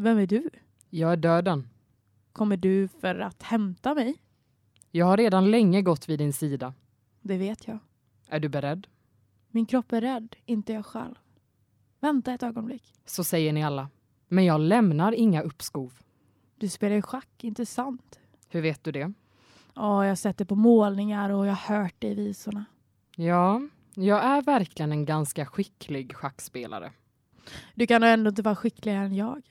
Vem är du? Jag är döden. Kommer du för att hämta mig? Jag har redan länge gått vid din sida. Det vet jag. Är du beredd? Min kropp är rädd, inte jag själv. Vänta ett ögonblick. Så säger ni alla. Men jag lämnar inga uppskov. Du spelar ju schack, inte sant? Hur vet du det? Ja, jag det på målningar och jag har hört det i visorna. Ja, jag är verkligen en ganska skicklig schackspelare. Du kan ändå inte vara skickligare än jag.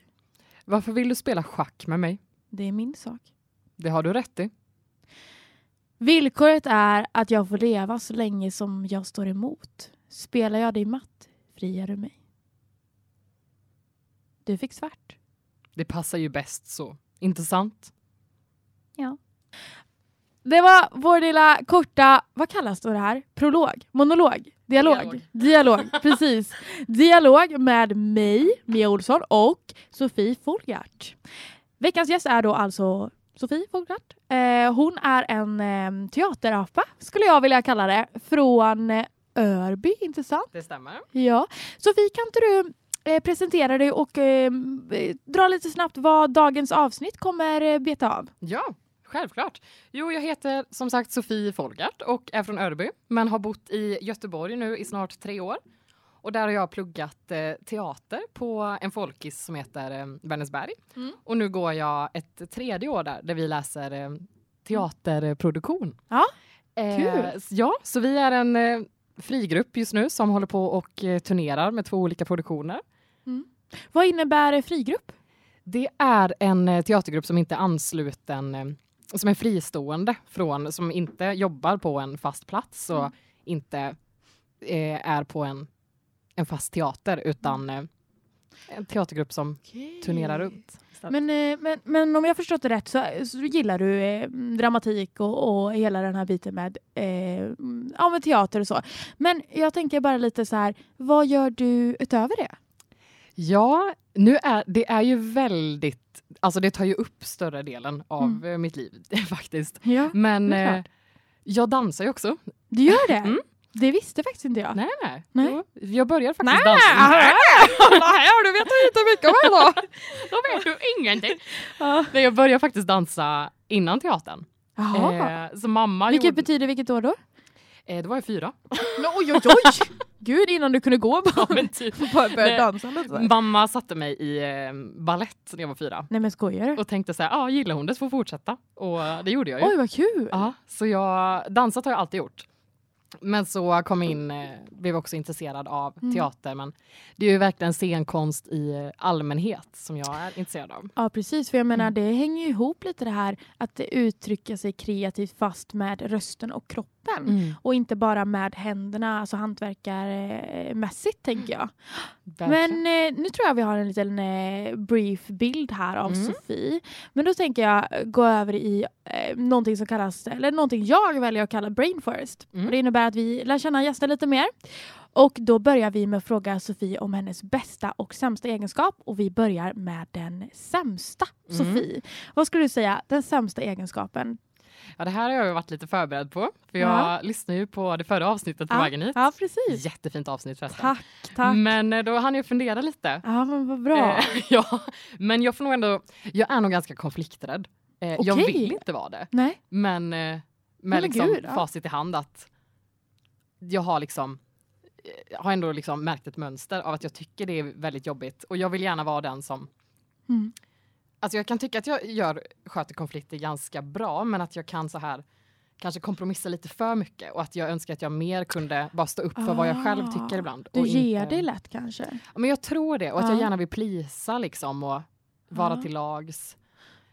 Varför vill du spela schack med mig? Det är min sak. Det har du rätt i. Villkoret är att jag får leva så länge som jag står emot. Spelar jag dig matt, friar du mig. Du fick svart. Det passar ju bäst så. Inte sant? Ja. Det var vår lilla korta, vad kallas då det här? Prolog? Monolog? Dialog? Dialog. Dialog, precis. Dialog med mig, Mia Olsson och Sofie Folgart. Veckans gäst är då alltså Sofie Folgart. Eh, hon är en eh, teaterapa, skulle jag vilja kalla det, från eh, Örby, inte sant? Det stämmer. Ja. Sofie, kan inte du eh, presentera dig och eh, dra lite snabbt vad dagens avsnitt kommer eh, beta av? Ja, självklart. Jo, jag heter som sagt Sofie Folgart och är från Örby, men har bott i Göteborg nu i snart tre år. Och där har jag pluggat eh, teater på en folkis som heter eh, Vänersberg. Mm. Och nu går jag ett tredje år där, där vi läser eh, teaterproduktion. Ja, Eh, kul. ja, så vi är en eh, frigrupp just nu som håller på och eh, turnerar med två olika produktioner. Vad innebär frigrupp? Det är en teatergrupp som inte är ansluten, som är fristående från, som inte jobbar på en fast plats och Mm. inte eh, är på en, en fast teater utan eh, en teatergrupp som turnerar runt. Men, eh, men, men om jag förstått det rätt så, så gillar du eh, dramatik och, och hela den här biten med, eh, mm, ja, med teater och så. Men jag tänker bara lite så här, vad gör du utöver det? Ja, nu är, det är ju väldigt, alltså det tar ju upp större delen av Mm. eh, mitt liv faktiskt. Ja, Men eh, jag dansar ju också. Du gör det? Mm. Det visste faktiskt inte jag. Nej, nej. Nej. Jag började faktiskt Nej, dansa. nej, du vet inte mycket om det då. Då vet du ingenting. Ja. Nej, jag började faktiskt dansa innan teatern. Jaha. Eh, så mamma Vilket gjorde, betyder vilket år då? Eh, då var jag fyra. Oj, oj, oj! Gud, innan du kunde gå bara, men typ. bara börja dansa lite. så. Mamma satte mig i eh, ballett när jag var fyra. Nej men skojar du? Och tänkte så här, ja gillar hon det så får fortsätta. Och det gjorde jag ju. Oj vad kul! Ja, så jag, dansat har jag alltid gjort. Men så kom in, eh, blev också intresserad av Mm. teater. Men det är ju verkligen scenkonst i eh, allmänhet som jag är intresserad av. Ja precis, för jag menar Mm. det hänger ihop lite det här att uttrycka sig kreativt fast med rösten och kroppen. Och inte bara med händerna, alltså hantverkarmässigt tänker jag. Verkligen. Men eh, nu tror jag vi har en liten eh, brief bild här av Mm. Sofie. Men då tänker jag eh, gå över i eh, någonting som kallas, eller någonting jag väljer att kalla brain first. Mm. Det innebär att vi lär känna gästen lite mer. Och då börjar vi med att fråga Sofie om hennes bästa och sämsta egenskap. Och vi börjar med den sämsta, Mm. Sofie. Vad skulle du säga, den sämsta egenskapen? Ja, det här har jag varit lite förberedd på. För jag Ja. lyssnade ju på det förra avsnittet på Ja, vägen hit. Ja, precis. Jättefint avsnitt förresten. Tack, tack. Men eh, då hann jag fundera lite. Ja, men vad bra. Eh, ja, men jag får nog ändå, jag är nog ganska konflikträdd. Eh, Jag vill inte vara det. Nej. Men med men liksom gud, ja. facit i hand att jag har liksom jag har ändå liksom märkt ett mönster av att jag tycker det är väldigt jobbigt och jag vill gärna vara den som Mm. Alltså jag kan tycka att jag gör, sköter konflikter ganska bra men att jag kan så här kanske kompromissa lite för mycket och att jag önskar att jag mer kunde bara stå upp för vad jag själv Ah, tycker ibland. Du och ger inte- dig lätt kanske? Ja, Men jag tror det och att Ja. jag gärna vill plisa liksom och vara Ja. till lags.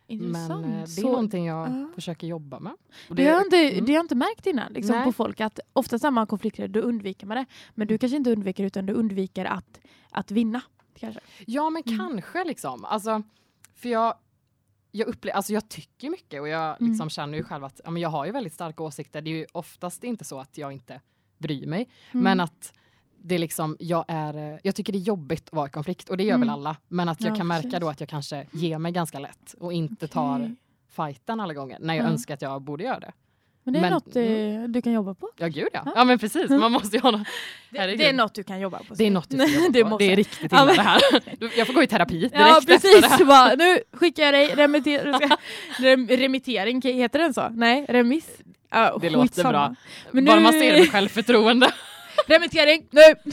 Intressant. Men eh, det är Så- någonting jag ja. försöker jobba med. Och Det, har jag inte, mm. det har inte märkt innan liksom, Nej. på folk att ofta samma konflikter då undviker man det. Men du kanske inte undviker utan du undviker att, att vinna. Kanske. Ja, men Mm. kanske liksom. Alltså, för jag, jag, upplever, alltså jag tycker mycket och jag Mm. liksom känner ju själv att ja, men jag har ju väldigt starka åsikter. Det är ju oftast inte så att jag inte bryr mig, Mm. men att det är liksom, jag, är, jag tycker det är jobbigt att vara i konflikt och det gör Mm. väl alla. Men att jag Ja, kan märka precis. då att jag kanske ger mig ganska lätt och inte tar Okej. fighten alla gånger när jag Ja. önskar att jag borde göra det. Men det är Men- något eh, du kan jobba på. Ja gud ja. Ja. Ja men precis, man måste ha något. Det, det är något du kan jobba på. Det är något du ska jobba det på. måste Det är riktigt illa det här. Jag får gå i terapi direkt Ja det precis, bara, nu skickar jag dig remitter rem remittering, heter den så? Nej, remiss? Ja, Det låter skitsamma. bra. Men Bara nu- man ser det med självförtroende. Remittering, nu!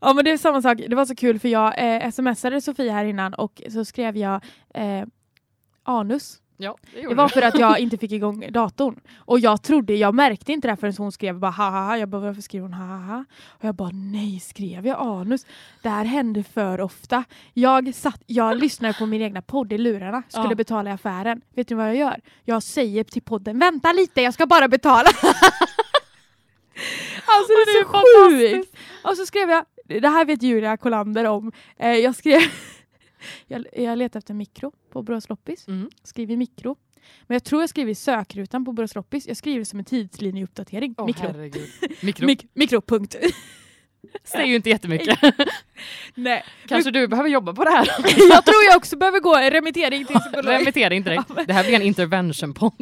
ja men det är samma sak, det var så kul för jag eh, smsade Sofie här innan och så skrev jag eh, anus. Ja, det Det var för att jag inte fick igång datorn. Och jag trodde, jag märkte inte det här förrän hon skrev bara ha ha ha. Jag bara varför skriver hon ha ha? Och jag bara nej skrev jag anus? Det här händer för ofta. Jag, satt, jag lyssnade på min egna podd i lurarna, skulle Ja. betala i affären. Vet ni vad jag gör? Jag säger till podden vänta lite jag ska bara betala. alltså det är så sjukt! Och så skrev jag, det här vet Julia Kolander om, eh, jag skrev jag, jag letade efter mikro på Borås Loppis Mm. skriver mikro. Men jag tror jag skriver i sökrutan på Borås Loppis. Jag skriver som en tidslinjeuppdatering. Åh, mikro. Mikro. Mik mikro, punkt. Säger ju inte jättemycket. Nej. Kanske du behöver jobba på det här. jag tror jag också behöver gå en remittering till psykolog. Remittering direkt. Det här blir en intervention-podd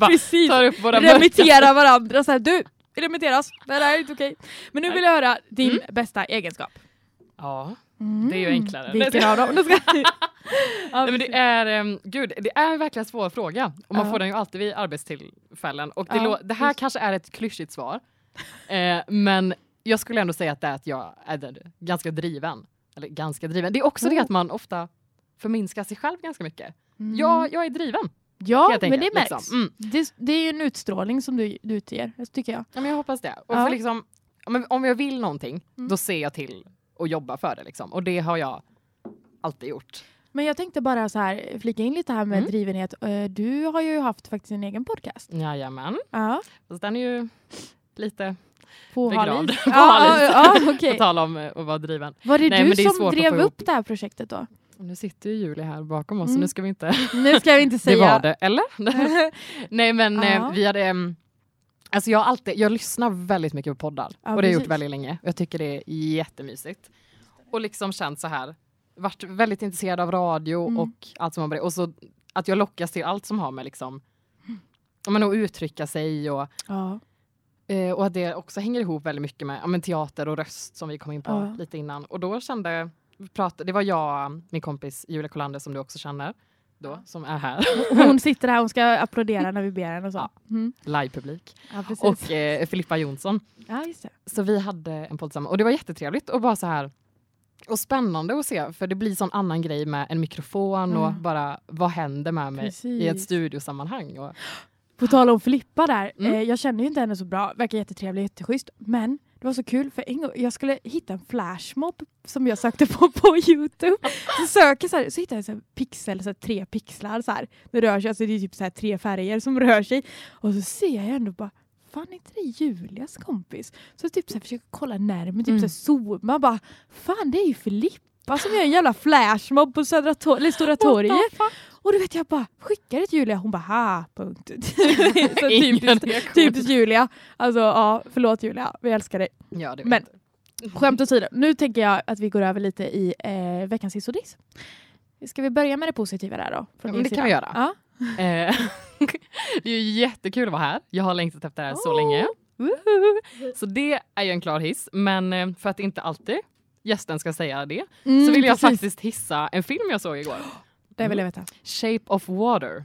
Precis. Remittera varandra. Så här, du, remitteras. Det här är inte okej. Men nu vill jag höra din Mm. bästa egenskap. Ja, Mm. Det är ju enklare. Vilken av dem? Nej, men det är, um, gud, det är verkligen en svår fråga. Och man Ja. får den ju alltid vid arbetstillfällen. Och det, lå- det här just. kanske är ett klyschigt svar. eh, men jag skulle ändå säga att det är att jag är ganska driven. Eller ganska driven. Det är också det Mm. att man ofta förminskar sig själv ganska mycket. Mm. Jag, jag är driven. ja men det märks. liksom. Mm. Det, det är ju en utstrålning som du, du utger, tycker jag. Ja, men jag hoppas det. Och Ja. för liksom, om jag vill någonting, Mm. då ser jag till att jobba för det. Liksom. Och det har jag alltid gjort. Men jag tänkte bara så här, flika in lite här med Mm. drivenhet. Eh, Du har ju haft faktiskt en egen podcast. Jajamän. Ja. Fast den är ju lite På Begravd. På okej. på tal om eh, att vara driven. Var det Nej, du det som drev upp det här projektet då? Och nu sitter ju Julie här bakom oss, Mm. så nu ska vi inte... Nu ska jag inte det säga. var det, eller? Nej men Ja. vi hade... Alltså jag, alltid, jag lyssnar väldigt mycket på poddar Ja, och det har jag gjort väldigt länge. Jag tycker det är jättemysigt. Och liksom känt så här, varit väldigt intresserad av radio Mm. och allt som har med det. Och så att jag lockas till allt som har med liksom, men att uttrycka sig och, Ja. eh, och att det också hänger ihop väldigt mycket med men teater och röst som vi kom in på Ja. lite innan. Och då kände, pratade, det var jag, min kompis Julia Kolander som du också känner, då, som är här, Hon sitter här, hon ska applådera när vi ber henne och så. Ja. Mm. livepublik. Ja, precis. Och eh, Filippa Jonsson. ja, just det. Så vi hade en podd tillsammans och det var jättetrevligt och bara så här och spännande att se för det blir sån annan grej med en mikrofon och Mm. bara vad händer med mig i ett Precis. studiosammanhang. Och, På tal om Filippa där, Mm. eh, jag känner ju inte henne så bra, verkar jättetrevlig, jätteschysst. Men det var så kul för en gång, jag skulle hitta en flashmob som jag sökte på på Youtube. Så söker så, här, så hittar jag så pixel, så här, tre pixlar så här. Det rör sig, alltså det är typ så här tre färger som rör sig. Och så ser jag ändå bara, fan är inte det Julias kompis? Så typ så här, försöker kolla närmare, typ Mm. så här, zooma bara, fan det är ju Filippa som gör en jävla flashmob på Södra Tor- eller Stora torget. Och du vet jag bara skickar det till Julia, hon bara ha, punkt. så typiskt, typiskt Julia. Alltså ja, förlåt Julia, vi älskar dig. Ja, det Men-. Skämt åsido, nu tänker jag att vi går över lite i eh, veckans hiss och diss. Ska vi börja med det positiva där då? Ja, det sida? kan vi göra. Ja. Eh, det är ju jättekul att vara här. Jag har längtat efter det här så Åh. länge. Så det är ju en klar hiss. Men eh, för att inte alltid gästen ska säga det Mm, så vill jag precis. faktiskt hissa en film jag såg igår. Det vill jag veta. Shape of Water.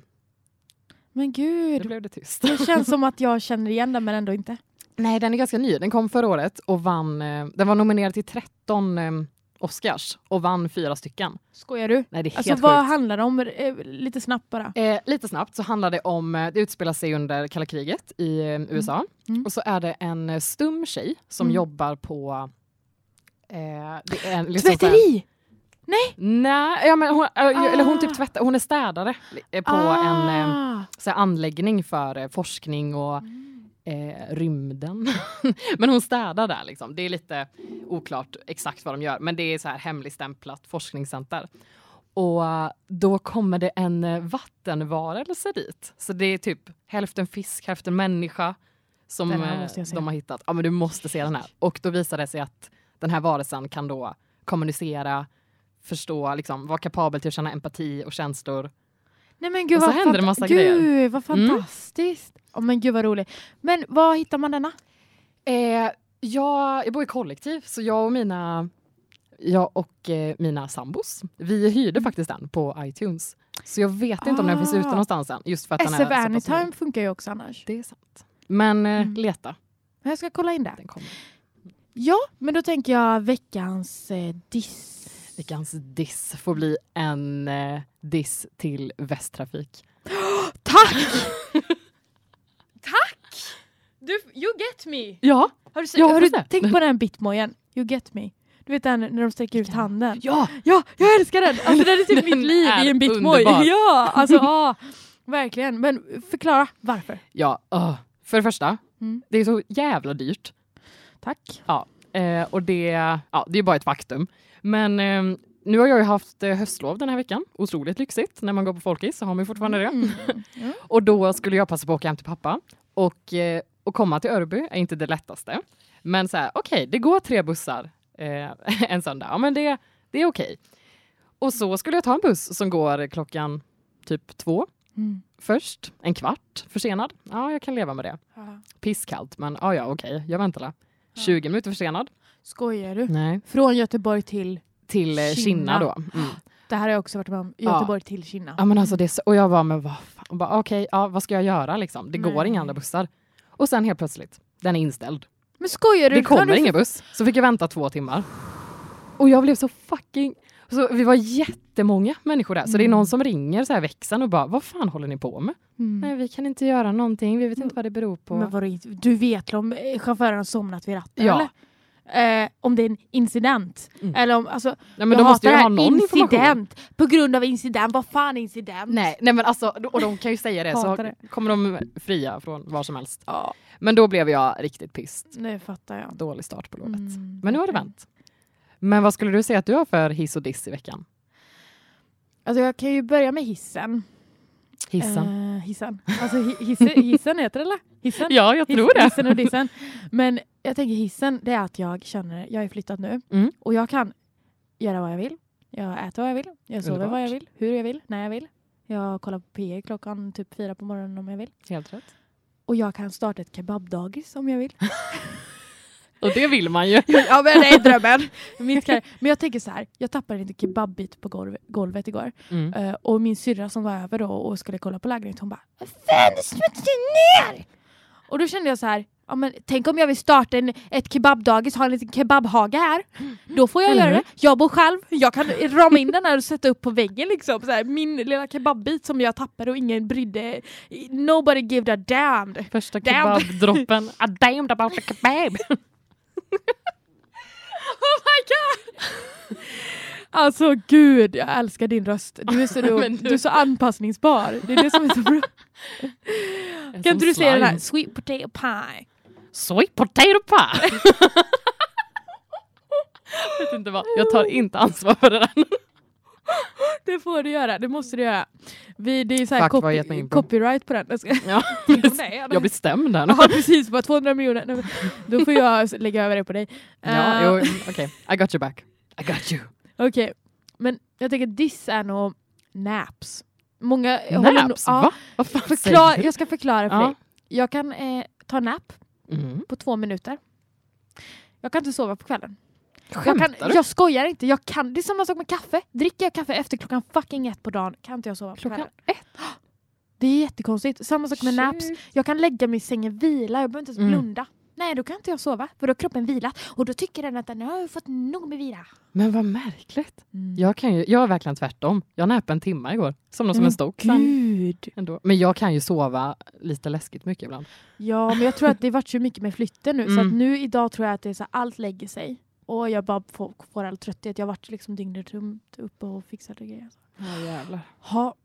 Men Nu gud, blev det tyst. det känns som att jag känner igen den men ändå inte. Nej, den är ganska ny. Den kom förra året och vann. Eh, den var nominerad till 13 eh, Oscars och vann fyra stycken. Skojar du? Nej, det är Alltså helt vad sjukt. handlar det om? Eh, Lite snabbt bara. Eh, lite snabbt så handlar det om, det utspelar sig under kalla kriget i eh, USA. Mm. Och så är det en stum tjej som Mm. jobbar på eh, det är en, liksom Tvätteri! Nej, ja, men hon, eller hon Ah. typ tvättar, hon är städare eh, på en eh, Ah. så här, anläggning för eh, forskning och eh, rymden. men hon städar där liksom. Det är lite oklart exakt vad de gör, men det är så här hemligstämplat forskningscenter. Och då kommer det en vattenvarelse dit. Så det är typ hälften fisk, hälften människa som de har hittat. Ja men du måste se den här. Och då visar det sig att den här varelsen kan då kommunicera, förstå, liksom, vara kapabel till att känna empati och känslor. Nej men gud Och så vad, händer det massa gud, grejer. vad Mm. fantastiskt. Ja men gud vad roligt. Men var hittar man denna? Eh, jag, jag bor i kollektiv, så jag och mina, jag och, eh, mina sambos, vi hyrde faktiskt den på iTunes. Så jag vet inte om den finns ute Ah. någonstans än. Just för att den är SF. Anytime funkar ju också annars. Det är sant. Men eh, Mm. leta, jag ska kolla in det. Ja, men då tänker jag veckans eh, diss. Veckans diss får bli en eh, diss till Västtrafik. Tack! Tack! Du, you get me. Ja, Har du, Ja, har du tänkt på den bitmojen? You get me. Du vet den när de sträcker ut handen. ja, Ja, jag älskar den! Alltså den är typ Den mitt liv i en bitmoj. Ja, alltså ja. Verkligen. Men förklara varför. ja. öh. För det första, Mm. det är så jävla dyrt. Tack. Eh, och det, ja, det är bara ett faktum. Men eh, nu har jag ju haft eh, höstlov den här veckan. Otroligt lyxigt. När man går på folkis så har man ju fortfarande det. Mm. Ja. Och då skulle jag passa på att åka hem till pappa. Och, eh, och komma till Örby är inte det lättaste. Men så här, okej, det går tre bussar eh, en söndag. Ja, men det, det är okej. Och så skulle jag ta en buss som går klockan typ två Mm. först. En kvart försenad. Ja, jag kan leva med det. Ja. Pisskallt, men ja, ja, okej, jag väntar la. 20 minuter försenad. Skojar du? Nej. Från Göteborg till... Till eh, Kinna. Kinna då. Mm. Det här har jag också varit med om. Ja. Göteborg till Kinna. Ja, men alltså det så, och jag var med vad fan, okej, ja, vad ska jag göra liksom? Det går Nej. inga andra bussar. Och sen helt plötsligt, den är inställd. Men skojar du? Det kommer du... ingen buss. Så fick jag vänta två timmar. Och jag blev så fucking... Så vi var jättemånga människor där. Så det är Mm. någon som ringer så här växeln och bara, vad fan håller ni på med? Mm. Nej, vi kan inte göra någonting. Vi vet inte vad det beror på. Men inte- du vet om eh, chauffören har somnat vid ratten Ja. eller? Eh, om det är en incident. Mm. Eller om, alltså, ja, men jag hatar ha det här. incident. På grund av incident. Vad fan är incident? Nej, nej men alltså, och de kan ju säga det så det. kommer de fria från vad som helst. Ja, Men då blev jag riktigt pissed. nu fattar jag. Dålig start på lovet. Mm, Men nu har det vänt. Men vad skulle du säga att du har för hiss och diss i veckan? Alltså jag kan ju börja med hissen. Hissen? Eh, hissen. Alltså hi hissen, heter det eller? Hissen? ja, jag tror det. Hissen och dissen. Men jag tänker hissen, det är att jag känner, jag är flyttat nu Mm. och jag kan göra vad jag vill. Jag äter vad jag vill, jag sover Underbart. vad jag vill, hur jag vill, när jag vill. Jag kollar på P klockan typ fyra på morgonen om jag vill. Helt rätt. Och jag kan starta ett kebabdagis om jag vill. Och det vill man ju. ja men det är drömmen. Men jag tänker så här, jag tappade en kebabbit på golv, golvet igår. Mm. Eh, och min syrra som var över då och skulle kolla på lägenheten hon bara fan du smutsar ner! Och då kände jag så här, ja, men tänk om jag vill starta en, ett kebabdagis, ha en liten kebabhage här. Då får jag Mm. göra det. Jag bor själv, jag kan rama in den här och sätta upp på väggen liksom. Så här, min lilla kebabbit som jag tappade och ingen brydde. Nobody gave a damn. Första kebabdroppen. I damned about the kebab. Oh my god! Alltså gud, jag älskar din röst. Du är så, du, du är så anpassningsbar. Det är det som är så bra. Kan inte du säga den här? Sweet potato pie. Sweet potato pie. jag vet inte vad. Jag tar inte ansvar för det där. Det får du göra, det måste du göra. Vi, det är så här Fuck, copy, copyright på den. Jag ska, Ja, jag blir stämd där nu. Ja precis, bara 200 miljoner. Nej, Då får jag lägga över det på dig. Ja, mm, okej. I got you back. I got you. Okej, men jag tänker diss är nog naps. Många håller Naps? ja, Va? Fan förklar, Jag ska förklara för Ja. dig. Jag kan eh, ta nap? Mm. på två minuter. Jag kan inte sova på kvällen. Jag, kan, jag skojar inte. Jag kan, det är samma sak med kaffe. Dricker jag kaffe efter klockan fucking ett på dagen kan inte jag sova på Klockan kvällen. Det är jättekonstigt. Samma sak med naps. Shit. Jag kan lägga mig i sängen, vila, jag behöver inte ens Mm. blunda. Nej, då kan inte jag sova. För då har kroppen vilat. Och då tycker den att den har fått nog med vila. Men vad märkligt. Mm. Jag, kan ju, jag är verkligen tvärtom. Jag näpade en timme igår. Somnade som Men en stock. Gud! Ändå. Men jag kan ju sova lite läskigt mycket ibland. Ja, men jag tror att det varit så mycket med flytten nu. Så Mm. att nu idag tror jag att det är så allt lägger sig. Och jag bara får, får all trötthet. Jag varit liksom dygnet runt uppe och fixat och grejer. Ja jävlar. Ha.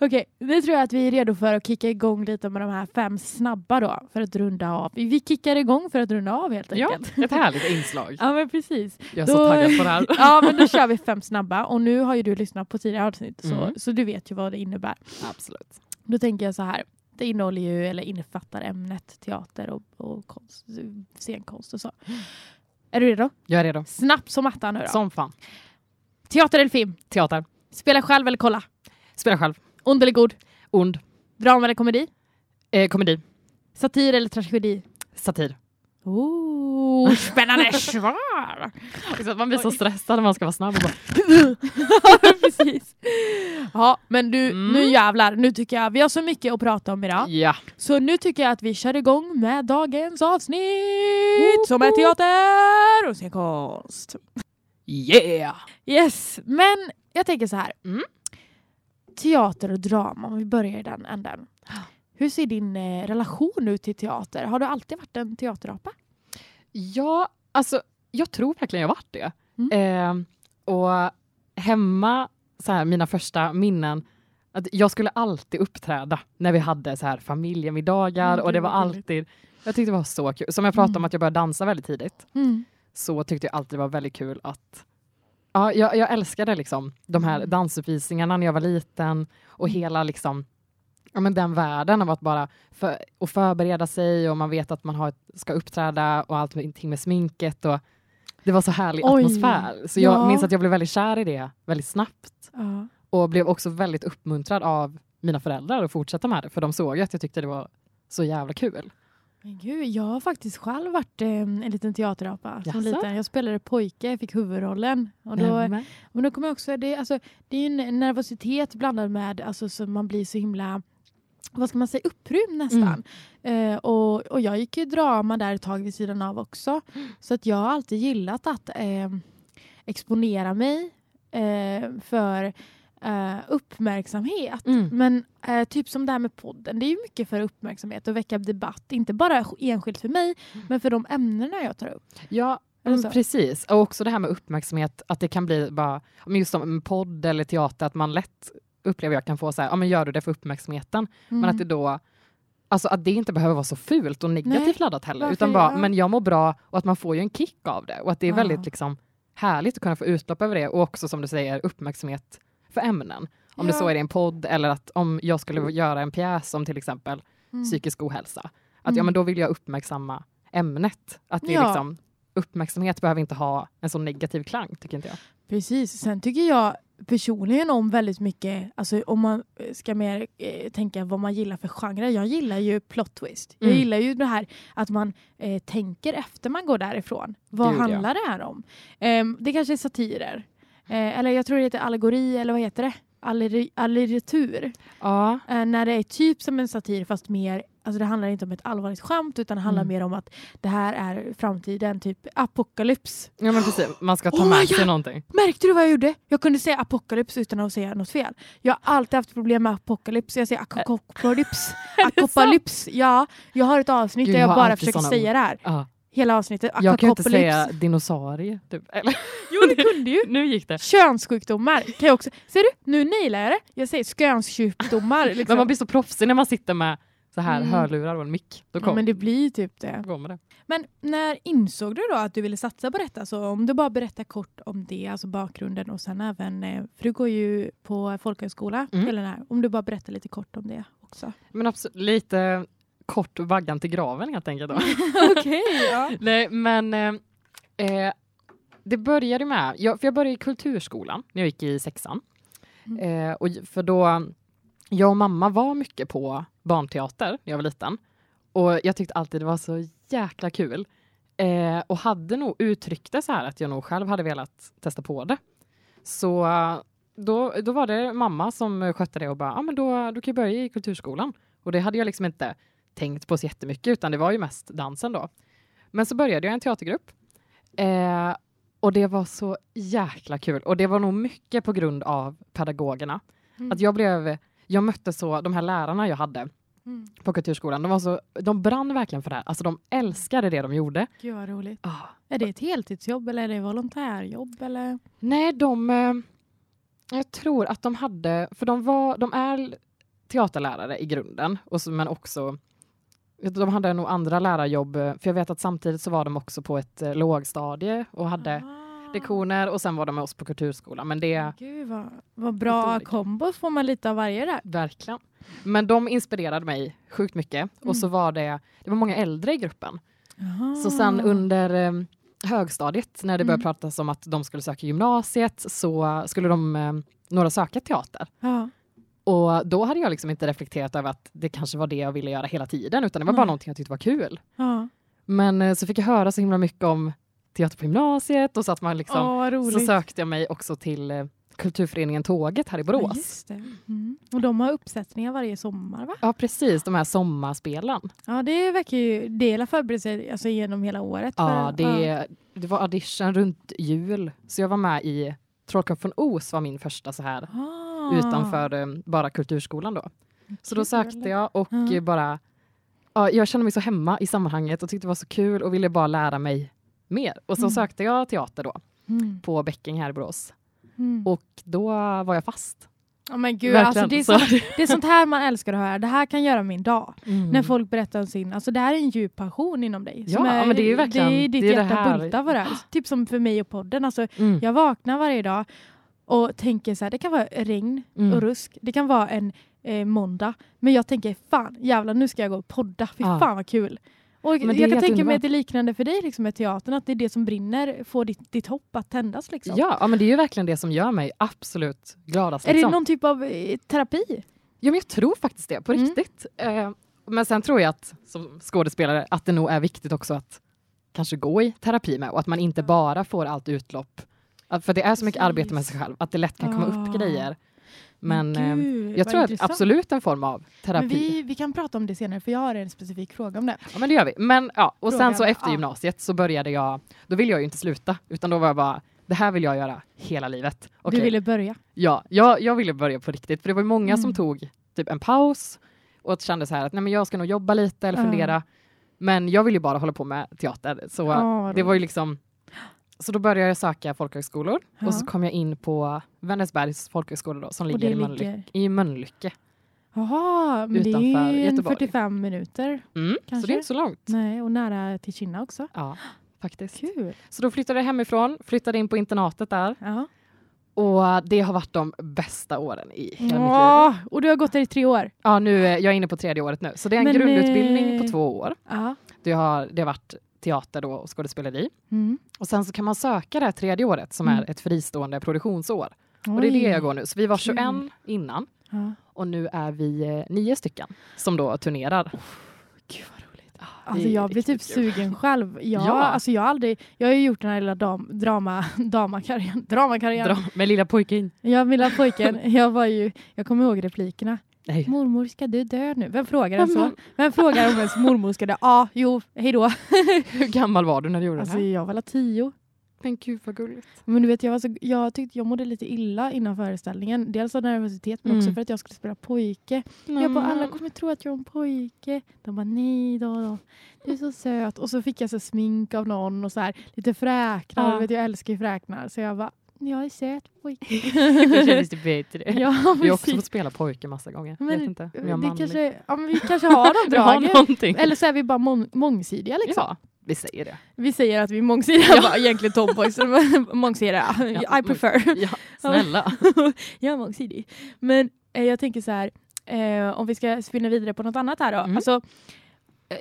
Okej, nu tror jag att vi är redo för att kicka igång lite med de här fem snabba då. För att runda av. Vi kickar igång för att runda av helt Ja, enkelt. ett härligt inslag. Ja men precis. Jag är så Då- taggad på det här. Ja men då kör vi fem snabba och nu har ju du lyssnat på tidigare avsnitt så, Mm. så du vet ju vad det innebär. Absolut. Då tänker jag så här. Det innehåller ju, eller innefattar ämnet teater och, och konst, scenkonst och så. Är du redo? Jag är redo. Snabbt som attan nu då. Som fan. Teater eller film? Teater. Spela själv eller kolla? Spela själv. Ond eller god? ond, Drama eller komedi? eh, komedi, Satir eller tragedi? satir. Oh, spännande svar! Liksom, Man blir så stressad när man ska vara snabb. Och bara, Precis. Ja, men du, Mm. nu jävlar. Nu tycker jag vi har så mycket att prata om idag. ja. Så nu tycker jag att vi kör igång med dagens avsnitt som är teater och scenkonst. Yeah! Yes, men jag tänker så här. Mm. Teater och drama, om vi börjar i den änden. Hur ser din eh, relation ut till teater? Har du alltid varit en teaterapa? Ja, alltså jag tror verkligen jag varit det. Mm. Eh, och hemma, så här, mina första minnen, att jag skulle alltid uppträda när vi hade så här familjemiddagar Mm, och det var alltid, jag tyckte det var så kul. Som jag pratade om Mm. att jag började dansa väldigt tidigt, så tyckte jag alltid det var väldigt kul att Ja, jag, jag älskade liksom de här Mm. dansuppvisningarna när jag var liten och hela liksom ja, men den världen av att bara för, och förbereda sig och man vet att man har ett, ska uppträda och allting med sminket. Och, det var så härlig Oj, atmosfär. Så jag ja. minns att jag blev väldigt kär i det väldigt snabbt Ja. och blev också väldigt uppmuntrad av mina föräldrar att fortsätta med det för de såg ju att jag tyckte det var så jävla kul. Men gud, jag har faktiskt själv varit eh, en liten teaterapa som liten. Jag spelade pojke, fick huvudrollen. Och då, men då kommer också, det, alltså, det är en nervositet blandad med, alltså, så man blir så himla vad ska man säga, upprymd nästan. Eh, och, och jag gick ju drama där ett tag vid sidan av också. Så att jag har alltid gillat att eh, exponera mig eh, för eh, uppmärksamhet. Mm. Men eh, typ som det här med podden, det är ju mycket för uppmärksamhet och väcka debatt. Inte bara enskilt för mig, men för de ämnena jag tar upp. Ja, mm, precis. Och också det här med uppmärksamhet, att det kan bli bara, just som en podd eller teater, att man lätt upplever jag kan få så här, ja men gör du det för uppmärksamheten? Men att det då, alltså att det inte behöver vara så fult och negativt Nej, laddat heller, varför- utan bara, ja. men jag mår bra och att man får ju en kick av det och att det är Ja. väldigt liksom härligt att kunna få utlopp över det och också som du säger uppmärksamhet för ämnen. Om det Ja. så är i en podd eller att om jag skulle göra en pjäs om till exempel Mm. psykisk ohälsa, att ja Mm. men då vill jag uppmärksamma ämnet. Att det Ja. liksom, uppmärksamhet behöver inte ha en så negativ klang, tycker inte jag. Precis. Sen tycker jag personligen om väldigt mycket, alltså om man ska mer eh, tänka vad man gillar för genre. Jag gillar ju plot twist. Jag Mm. gillar ju det här att man eh, tänker efter man går därifrån. Vad Gud, ja. handlar det här om? Ehm, det kanske är satirer. Eh, eller jag tror det heter allegori, eller vad heter det? Alleri- Alliteratur. Ja, Eh, när det är typ som en satir fast mer, alltså det handlar inte om ett allvarligt skämt utan det handlar Mm. mer om att det här är framtiden, typ apokalyps. ja men precis. Man ska ta Oh med sig någonting. Märkte du vad jag gjorde? Jag kunde säga apokalyps utan att säga något fel. Jag har alltid haft problem med apokalyps. Jag säger akokalyps. Akopalyps. Ja, jag har ett avsnitt Gud, där jag jag bara försöker säga det här. Ja. Hela avsnittet. Jag kan inte säga dinosaurie. Typ. Eller, Jo, det kunde ju. nu gick det. Könssjukdomar kan jag också. Ser du? Nu nailar jag det. Jag säger skönssjukdomar. Liksom. Men man blir så proffsig när man sitter med så här Mm. hörlurar och en mick. Då ja, kommer men det blir typ det. det. Men när insåg du då att du ville satsa på detta? Så om du bara berättar kort om det, alltså bakgrunden och sen även, eh, för du går ju på folkhögskola, Mm. eller här, om du bara berättar lite kort om det också. Men absolut, lite kort vaggan till graven helt enkelt. Okej, ja. Nej, men eh, eh, det började med, jag, för jag började i kulturskolan när jag gick i sexan. Mm. Eh, och för då, jag och mamma var mycket på barnteater när jag var liten. Och jag tyckte alltid det var så jäkla kul. Eh, och hade nog uttryckt det så här att jag nog själv hade velat testa på det. Så då, då var det mamma som skötte det och bara, ah, men då, du kan ju börja i kulturskolan. Och det hade jag liksom inte tänkt på så jättemycket utan det var ju mest dansen då. Men så började jag i en teatergrupp. Eh, och det var så jäkla kul. Och det var nog mycket på grund av pedagogerna. Mm. Att jag blev, jag mötte så, de här lärarna jag hade Mm. på kulturskolan, de, var så, de brann verkligen för det här. Alltså de älskade det de gjorde. Gud vad roligt. Ah. Är det ett heltidsjobb eller är det volontärjobb? Eller? Nej, de, eh, jag tror att de hade, för de, var, de är teaterlärare i grunden, och så, men också de hade nog andra lärarjobb, för jag vet att samtidigt så var de också på ett eh, lågstadie och hade Ah. Lektioner och sen var de med oss på kulturskolan. Men det, Gud vad, vad bra kombos får man lite av varje där. Verkligen. Men de inspirerade mig sjukt mycket. Mm. Och så var det, det var många äldre i gruppen. Jaha. Så sen under eh, högstadiet, när det började Mm. pratas om att de skulle söka gymnasiet, så skulle de, eh, några söka teater. Ja. Och då hade jag liksom inte reflekterat över att det kanske var det jag ville göra hela tiden, utan det var bara Nej. någonting jag tyckte var kul. Ja. Men eh, så fick jag höra så himla mycket om teater på gymnasiet och så att man liksom, vad så sökte jag mig också till eh, kulturföreningen Tåget här i Ja, Borås. det. Mm. Och de har uppsättningar varje sommar va? Ja, precis, de här sommarspelen. Ja det verkar ju, det hela förbereder alltså, genom hela året. Ja, det, det var audition runt jul, så jag var med i Trollkarlen från Os var min första så här Ah. utanför eh, bara kulturskolan då. Så då sökte jag och Ja. eh, bara, ja, jag kände mig så hemma i sammanhanget och tyckte det var så kul och ville bara lära mig mer. Och så Mm. sökte jag teater då Mm. på Bäcking här i Borås Mm. och då var jag fast. Men gud, alltså, det, är Så- det är sånt här man älskar att höra. Det här kan göra min dag. Mm. När folk berättar om sin, alltså det här är en djup passion inom dig. Ja, är, men det är ju verkligen- det är ditt det är hjärta bultar för det här. Typ som för mig och podden. Alltså, Mm. jag vaknar varje dag och tänker så här, det kan vara regn Mm. och rusk. Det kan vara en eh, måndag. Men jag tänker, fan jävlar nu ska jag gå och podda. Fy Ja. fan vad kul. Och Men jag är kan tänka mig underbart. att det är liknande för dig liksom, med teatern. Att det är det som brinner, får ditt, ditt hopp att tändas. Liksom. Ja, ja, men det är ju verkligen det som gör mig absolut gladast. Är Liksom. det någon typ av eh, terapi? Ja, men jag tror faktiskt det, på Mm. riktigt. Eh, men sen tror jag att som skådespelare att det nog är viktigt också att kanske gå i terapi med och att man inte bara får allt utlopp. För det är så mycket arbete med sig själv att det lätt kan komma upp Ah. grejer. Men eh, Gud, jag tror att absolut en form av terapi. Men vi, vi kan prata om det senare för jag har en specifik fråga om det. Ja, men det gör vi. Men ja, och sen Frågan, så efter ja. gymnasiet så började jag, då ville jag ju inte sluta, utan då var jag bara, det här vill jag göra hela livet. Okej. Du ville börja. Ja, jag, jag ville börja på riktigt, för det var många som Mm. tog typ en paus och kände så här att nej, men jag ska nog jobba lite eller fundera. Men jag vill ju bara hålla på med teater. Så vad det var ju liksom så då började jag söka folkhögskolor Ja. och så kom jag in på Vänersbergs folkhögskola då, som ligger, i, Mölnlycke, ligger- i Mölnlycke. Jaha, men det är Göteborg. 45 minuter. Mm, så det är inte så långt. Nej, och nära till Kinna också. Ja, faktiskt. Kul. Så då flyttade jag hemifrån, flyttade in på internatet där Ja. och det har varit de bästa åren i hela mitt liv. Ja, och du har gått där i tre år. Ja, nu, jag är inne på tredje året nu, så det är en Men, grundutbildning eh, på två år. Ja. Det har, det har varit teater då och skådespeleri. Mm. Och sen så kan man söka det här tredje året som Mm. är ett fristående produktionsår. Och det är det Oj. jag går nu. Så vi var Kul. 21 innan Ja. och nu är vi eh, nio stycken som då turnerar. Gud vad roligt. det Alltså jag blir typ riktigt kul. sugen själv. Jag, Ja. alltså jag, har aldrig, jag har ju gjort den här lilla dam, drama, dramakarriären. Dra med lilla pojken. Jag lilla pojken, jag var ju, jag kommer ihåg replikerna. Nej. Mormor, ska du dö nu? Vem frågar en så? Vem frågar om ens mormor ska dö? Ja, jo, hejdå. Hur gammal var du när du gjorde Alltså det här? jag var väl tio. Men gud vad gulligt. Men du vet, jag, var så, jag tyckte jag mådde lite illa innan föreställningen. Dels av nervositet men också Mm. för att jag skulle spela pojke. Jag bara, alla kommer tro att jag är en pojke. De bara, nej då, då. Du är så söt. Och så fick jag så smink av någon och så här, lite fräknar. Ja. Du vet, jag älskar ju fräknar. Så jag bara, jag är söt pojke. det kändes det bättre. ja, Vi har också fått spela pojke massa gånger. Men vet inte. jag är det kanske, ja, men vi kanske har de Vi dragen. Eller så är vi bara mång- mångsidiga liksom. Ja, vi säger det. Vi säger att vi är mångsidiga, Ja. bara, egentligen tomboys. mångsidiga, Ja, I prefer. Ja, snälla. jag är mångsidig. Men eh, jag tänker så här, eh, om vi ska spinna vidare på något annat här då. Mm. Alltså, eh,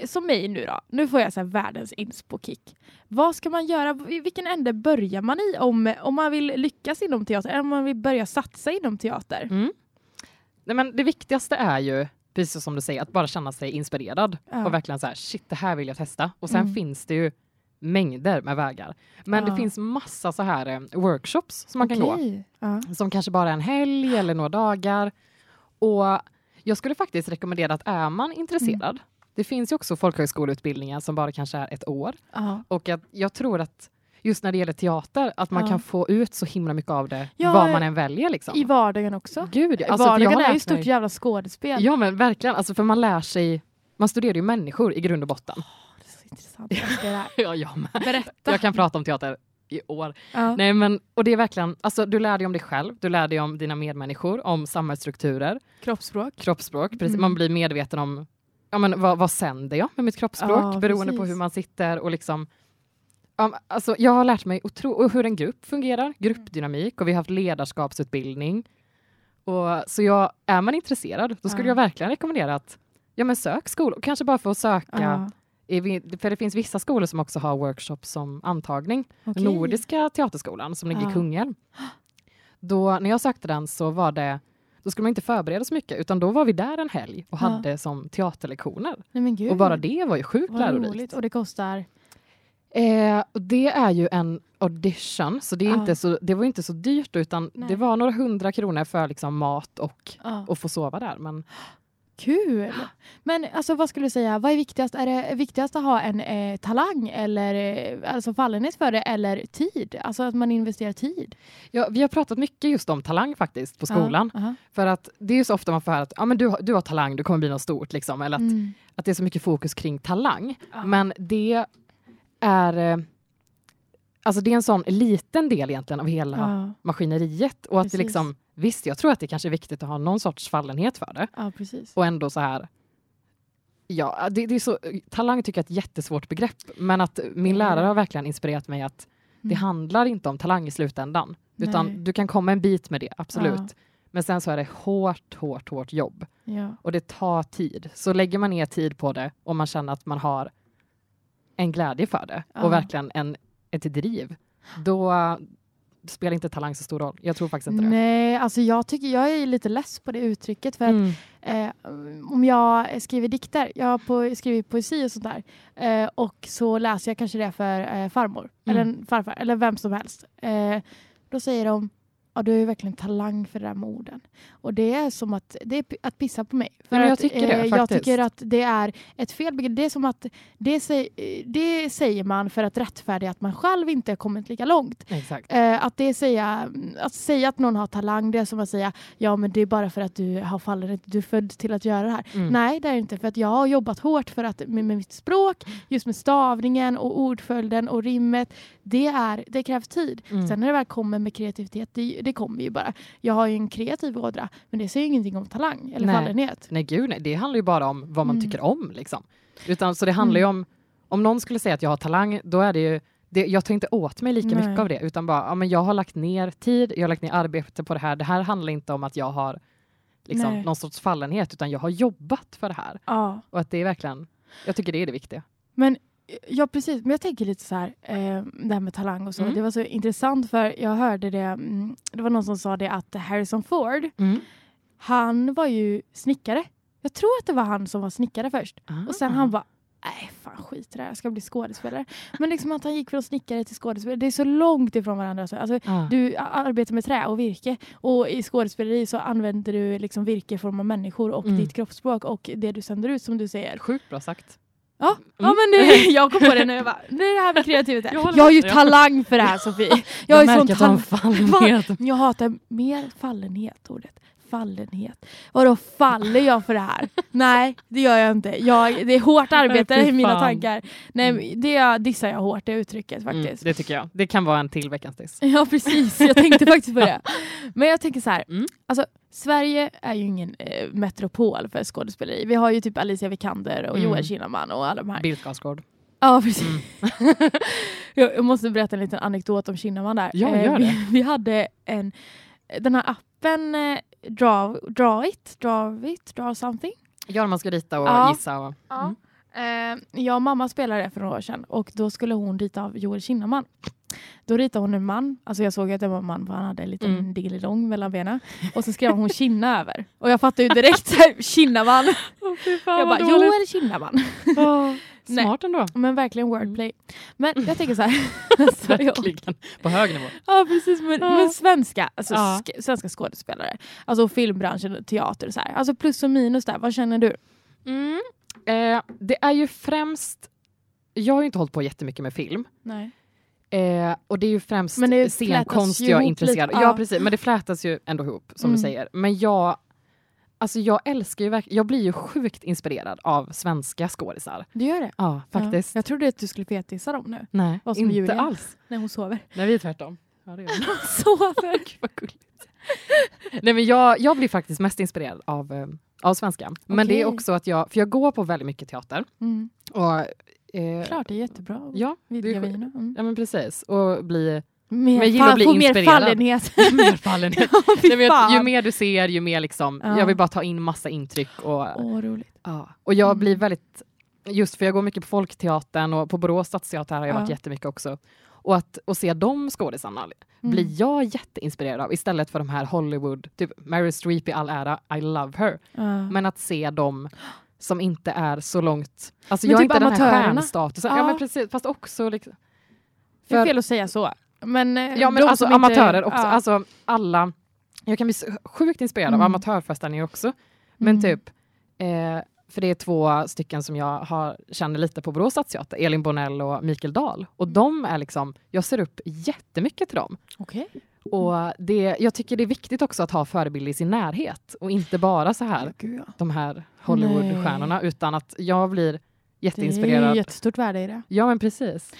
som mig nu då, nu får jag så världens inspo-kick. Vad ska man göra, vilken ände börjar man i om, om man vill lyckas inom teater, eller om man vill börja satsa inom teater? Mm. Nej, men det viktigaste är ju, precis som du säger, att bara känna sig inspirerad Ja. och verkligen så här, shit, det här vill jag testa. Och sen Mm. finns det ju mängder med vägar. Men Ja. det finns massa så här eh, workshops som man kan gå. Ja. som kanske bara är en helg eller några dagar. Och jag skulle faktiskt rekommendera att är man intresserad, Mm. Det finns ju också folkhögskoleutbildningar som bara kanske är ett år. Ja. Och att jag tror att just när det gäller teater, att man Ja. kan få ut så himla mycket av det, Ja, vad man än väljer. Liksom. I vardagen också. Gud, alltså, jag vardagen har är ju stort mig- jävla skådespel. Ja men verkligen, alltså, för man lär sig, man studerar ju människor i grund och botten. Det är så intressant. Jag. Ja, jag med. Berätta. Jag kan prata om teater i år. Ja. Nej men, och det är verkligen, alltså du lär dig om dig själv, du lär dig om dina medmänniskor, om samhällsstrukturer, Kroppsspråk. kroppsspråk, precis. Mm. man blir medveten om ja, men, vad, vad sänder jag med mitt kroppsspråk, Ja, beroende på precis. hur man sitter och liksom alltså, jag har lärt mig otro- och hur en grupp fungerar, gruppdynamik och vi har haft ledarskapsutbildning. Och, så jag, är man intresserad, då skulle Ja. jag verkligen rekommendera att ja, men sök skolor, kanske bara för att söka. Ja. För det finns vissa skolor som också har workshops som antagning. Okej. Nordiska teaterskolan som ligger Ja. i Kungälv. Då, när jag sökte den så var det, då skulle man inte förbereda så mycket, utan då var vi där en helg och Ja. hade som teaterlektioner. Nej. Och bara det var ju sjukt lärorikt. Och det kostar? Eh, och det är ju en audition, så det, är Ja. inte så, det var inte så dyrt utan Nej. det var några hundra kronor för liksom mat och, Ja. och få sova där. Men Kul! Men alltså, vad skulle du säga, vad är viktigast? Är det viktigast att ha en eh, talang eller eh, alltså fallenhet för det eller tid? Alltså att man investerar tid? ja, vi har pratat mycket just om talang faktiskt på skolan. Ja, aha. För att det är så ofta man får höra att ja, men du, du har talang, du kommer bli något stort. Liksom, eller att, Mm. att det är så mycket fokus kring talang. Ja. Men det är eh, Alltså det är en sån liten del egentligen av hela Ja, maskineriet. Och att det liksom, visst, jag tror att det kanske är viktigt att ha någon sorts fallenhet för det. ja, precis. Och ändå så här... Ja, det, det är så, talang tycker jag är ett jättesvårt begrepp. Men att min lärare har verkligen inspirerat mig att det Mm. handlar inte om talang i slutändan. Utan Nej. du kan komma en bit med det, absolut. Ja. Men sen så är det hårt, hårt, hårt jobb. Ja. Och det tar tid. Så lägger man ner tid på det och man känner att man har en glädje för det Ja. och verkligen en, ett driv, då spelar inte talang så stor roll. Jag tror faktiskt inte det. Nej, alltså jag, tycker, jag är lite less på det uttrycket. För att, Mm. eh, om jag skriver dikter, jag har på, skriver poesi och sånt där, eh, och så läser jag kanske det för eh, farmor, eller en farfar, eller vem som helst. Eh, då säger de, ja du ju verkligen talang för det där med orden. Och det är som att, det är att pissa på mig. För men jag att, eh, tycker det, jag faktiskt. tycker att det är ett fel begrepp. Det är som att det, säg, det säger man för att rättfärdiga att man själv inte har kommit lika långt. Eh, att, det säga, att säga att någon har talang, det är som att säga ja men det är bara för att du har fallenhet, du är född till att göra det här. Mm. Nej det är det inte, för att jag har jobbat hårt för att, med, med mitt språk, just med stavningen och ordföljden och rimmet. Det, är, det krävs tid. Mm. Sen när det väl kommer med kreativitet, det, det kommer ju bara. Jag har ju en kreativ ådra, men det säger ingenting om talang eller Nej. fallenhet. Nej gud nej, det handlar ju bara om vad man Mm. tycker om. Liksom. Utan, så det handlar ju om, om någon skulle säga att jag har talang, då är det ju det, jag tar inte åt mig lika Nej. mycket av det, utan bara, ja, men jag har lagt ner tid, jag har lagt ner arbete på det här. Det här handlar inte om att jag har liksom, Nej. någon sorts fallenhet, utan jag har jobbat för det här. Ja. Och att det är verkligen, jag tycker det är det viktiga. Men ja, precis. Men jag tänker lite så här, eh, det här med talang och så. Mm. Det var så intressant för jag hörde det, mm, det var någon som sa det att Harrison Ford, han var ju snickare. Jag tror att det var han som var snickare först. Och sen Ah. han bara, nej fan skit i det här, jag ska bli skådespelare. Men liksom att han gick från snickare till skådespelare, det är så långt ifrån varandra. Så, Alltså, Ah. du arbetar med trä och virke och i skådespeleri så använder du liksom virke i form av människor och Mm. ditt kroppsspråk och det du sänder ut som du säger. Sjukt bra sagt. Ja, ja Mm. men nu, jag kom på det nu. Jag, bara, det är det här med kreativitet. Jag Jag har ju talang för det här Sofie. Jag, har ju sån märker att tal- de fallenhet. jag hatar mer fallenhet ordet. Fallenhet. Vadå faller jag för det här? Nej, det gör jag inte. Jag, det är hårt arbete i mina tankar. Nej, det dissar jag hårt, det uttrycket Mm, faktiskt. det tycker jag. Det kan vara en till veckans diss. Ja precis, jag tänkte faktiskt på det. Men jag tänker så här, Mm. alltså, Sverige är ju ingen eh, metropol för skådespeleri. Vi har ju typ Alicia Vikander och Mm. Joel Kinnaman och alla de här. Bill Skarsgård. Ja precis. Mm. jag, måste berätta en liten anekdot om Kinnaman där. Ja, Eh, gör vi, det. vi hade en, den här appen eh, Draw, draw It, Draw It, Draw Something. Ja, man ska rita och Ja. gissa. Och, mm. Eh, jag och mamma spelade det för några år sedan och då skulle hon rita av Joel Kinnaman. Då ritade hon en man, alltså jag såg att det var en man för han hade en liten Mm. diggelidong mellan benen. Och så skrev hon Kinna över. Och jag fattade ju direkt Kinnaman. jag bara Joel Kinnaman. Nej. Smart ändå. Men verkligen wordplay. Men jag tänker så här. alltså, Verkligen. På hög nivå. Ja precis, men, Ja. men svenska, alltså Ja. sk- svenska skådespelare, alltså filmbranschen, teater och så här. Alltså plus och minus där, vad känner du? Mm. Eh, det är ju främst, jag har ju inte hållit på jättemycket med film. Nej. Eh, och det är ju främst Men det scenkonst jag är intresserad av. Ja. ja. precis, men det flätas ju ändå ihop som Mm. du säger. Men jag, alltså jag älskar ju verkligen, jag blir ju sjukt inspirerad av svenska skådisar. Du gör det? Ja, faktiskt. Ja. Jag trodde att du skulle fetissa dem nu, Nej, inte Julia. alls. när hon sover. Nej, vi är tvärtom. Ja, det sover? Gud, vad gulligt. Nej, men jag, jag blir faktiskt mest inspirerad av, eh, av svenska. Men det är också att jag, för jag går på väldigt mycket teater. Mm. Och, eh, Klart, det är jättebra. Ja, Vidga viner. Mm. ja men precis. Och bli Mer, Men gillar att bli få mer inspirerad. fallenhet. mer fallenhet. Ja, Nej, jag- ju mer du ser, ju mer liksom, Ja. jag vill bara ta in massa intryck. Och, Åh, roligt. ja. och jag Mm. blir väldigt, just för jag går mycket på Folkteatern och på Borås stadsteater har jag varit Ja. jättemycket också. Och att och se de skådisarna, Mm. blir jag jätteinspirerad av istället för de här Hollywood, typ Meryl Streep i all ära, I love her. Ja. Men att se dem som inte är så långt, alltså Men jag typ inte den här amatörerna. stjärnstatusen. Ja. Men precis, fast också liksom, Det är för- fel att säga så. Men, eh, Ja men alltså inte- amatörer också, ja. alltså alla, jag kan bli sjukt inspirerad Mm. av amatörföreställningar också. Men Mm. typ, eh, för det är två stycken som jag har, känner lite på Borås stadsteater, Elin Bonell och Mikael Dahl. Och Mm. de är liksom, jag ser upp jättemycket till dem. Okej. Och det, jag tycker det är viktigt också att ha förebilder i sin närhet och inte bara så här, Gud, ja. de här Hollywoodstjärnorna, utan att jag blir Det är jätteinspirerad. ju jättestort värde i det. Ja men precis.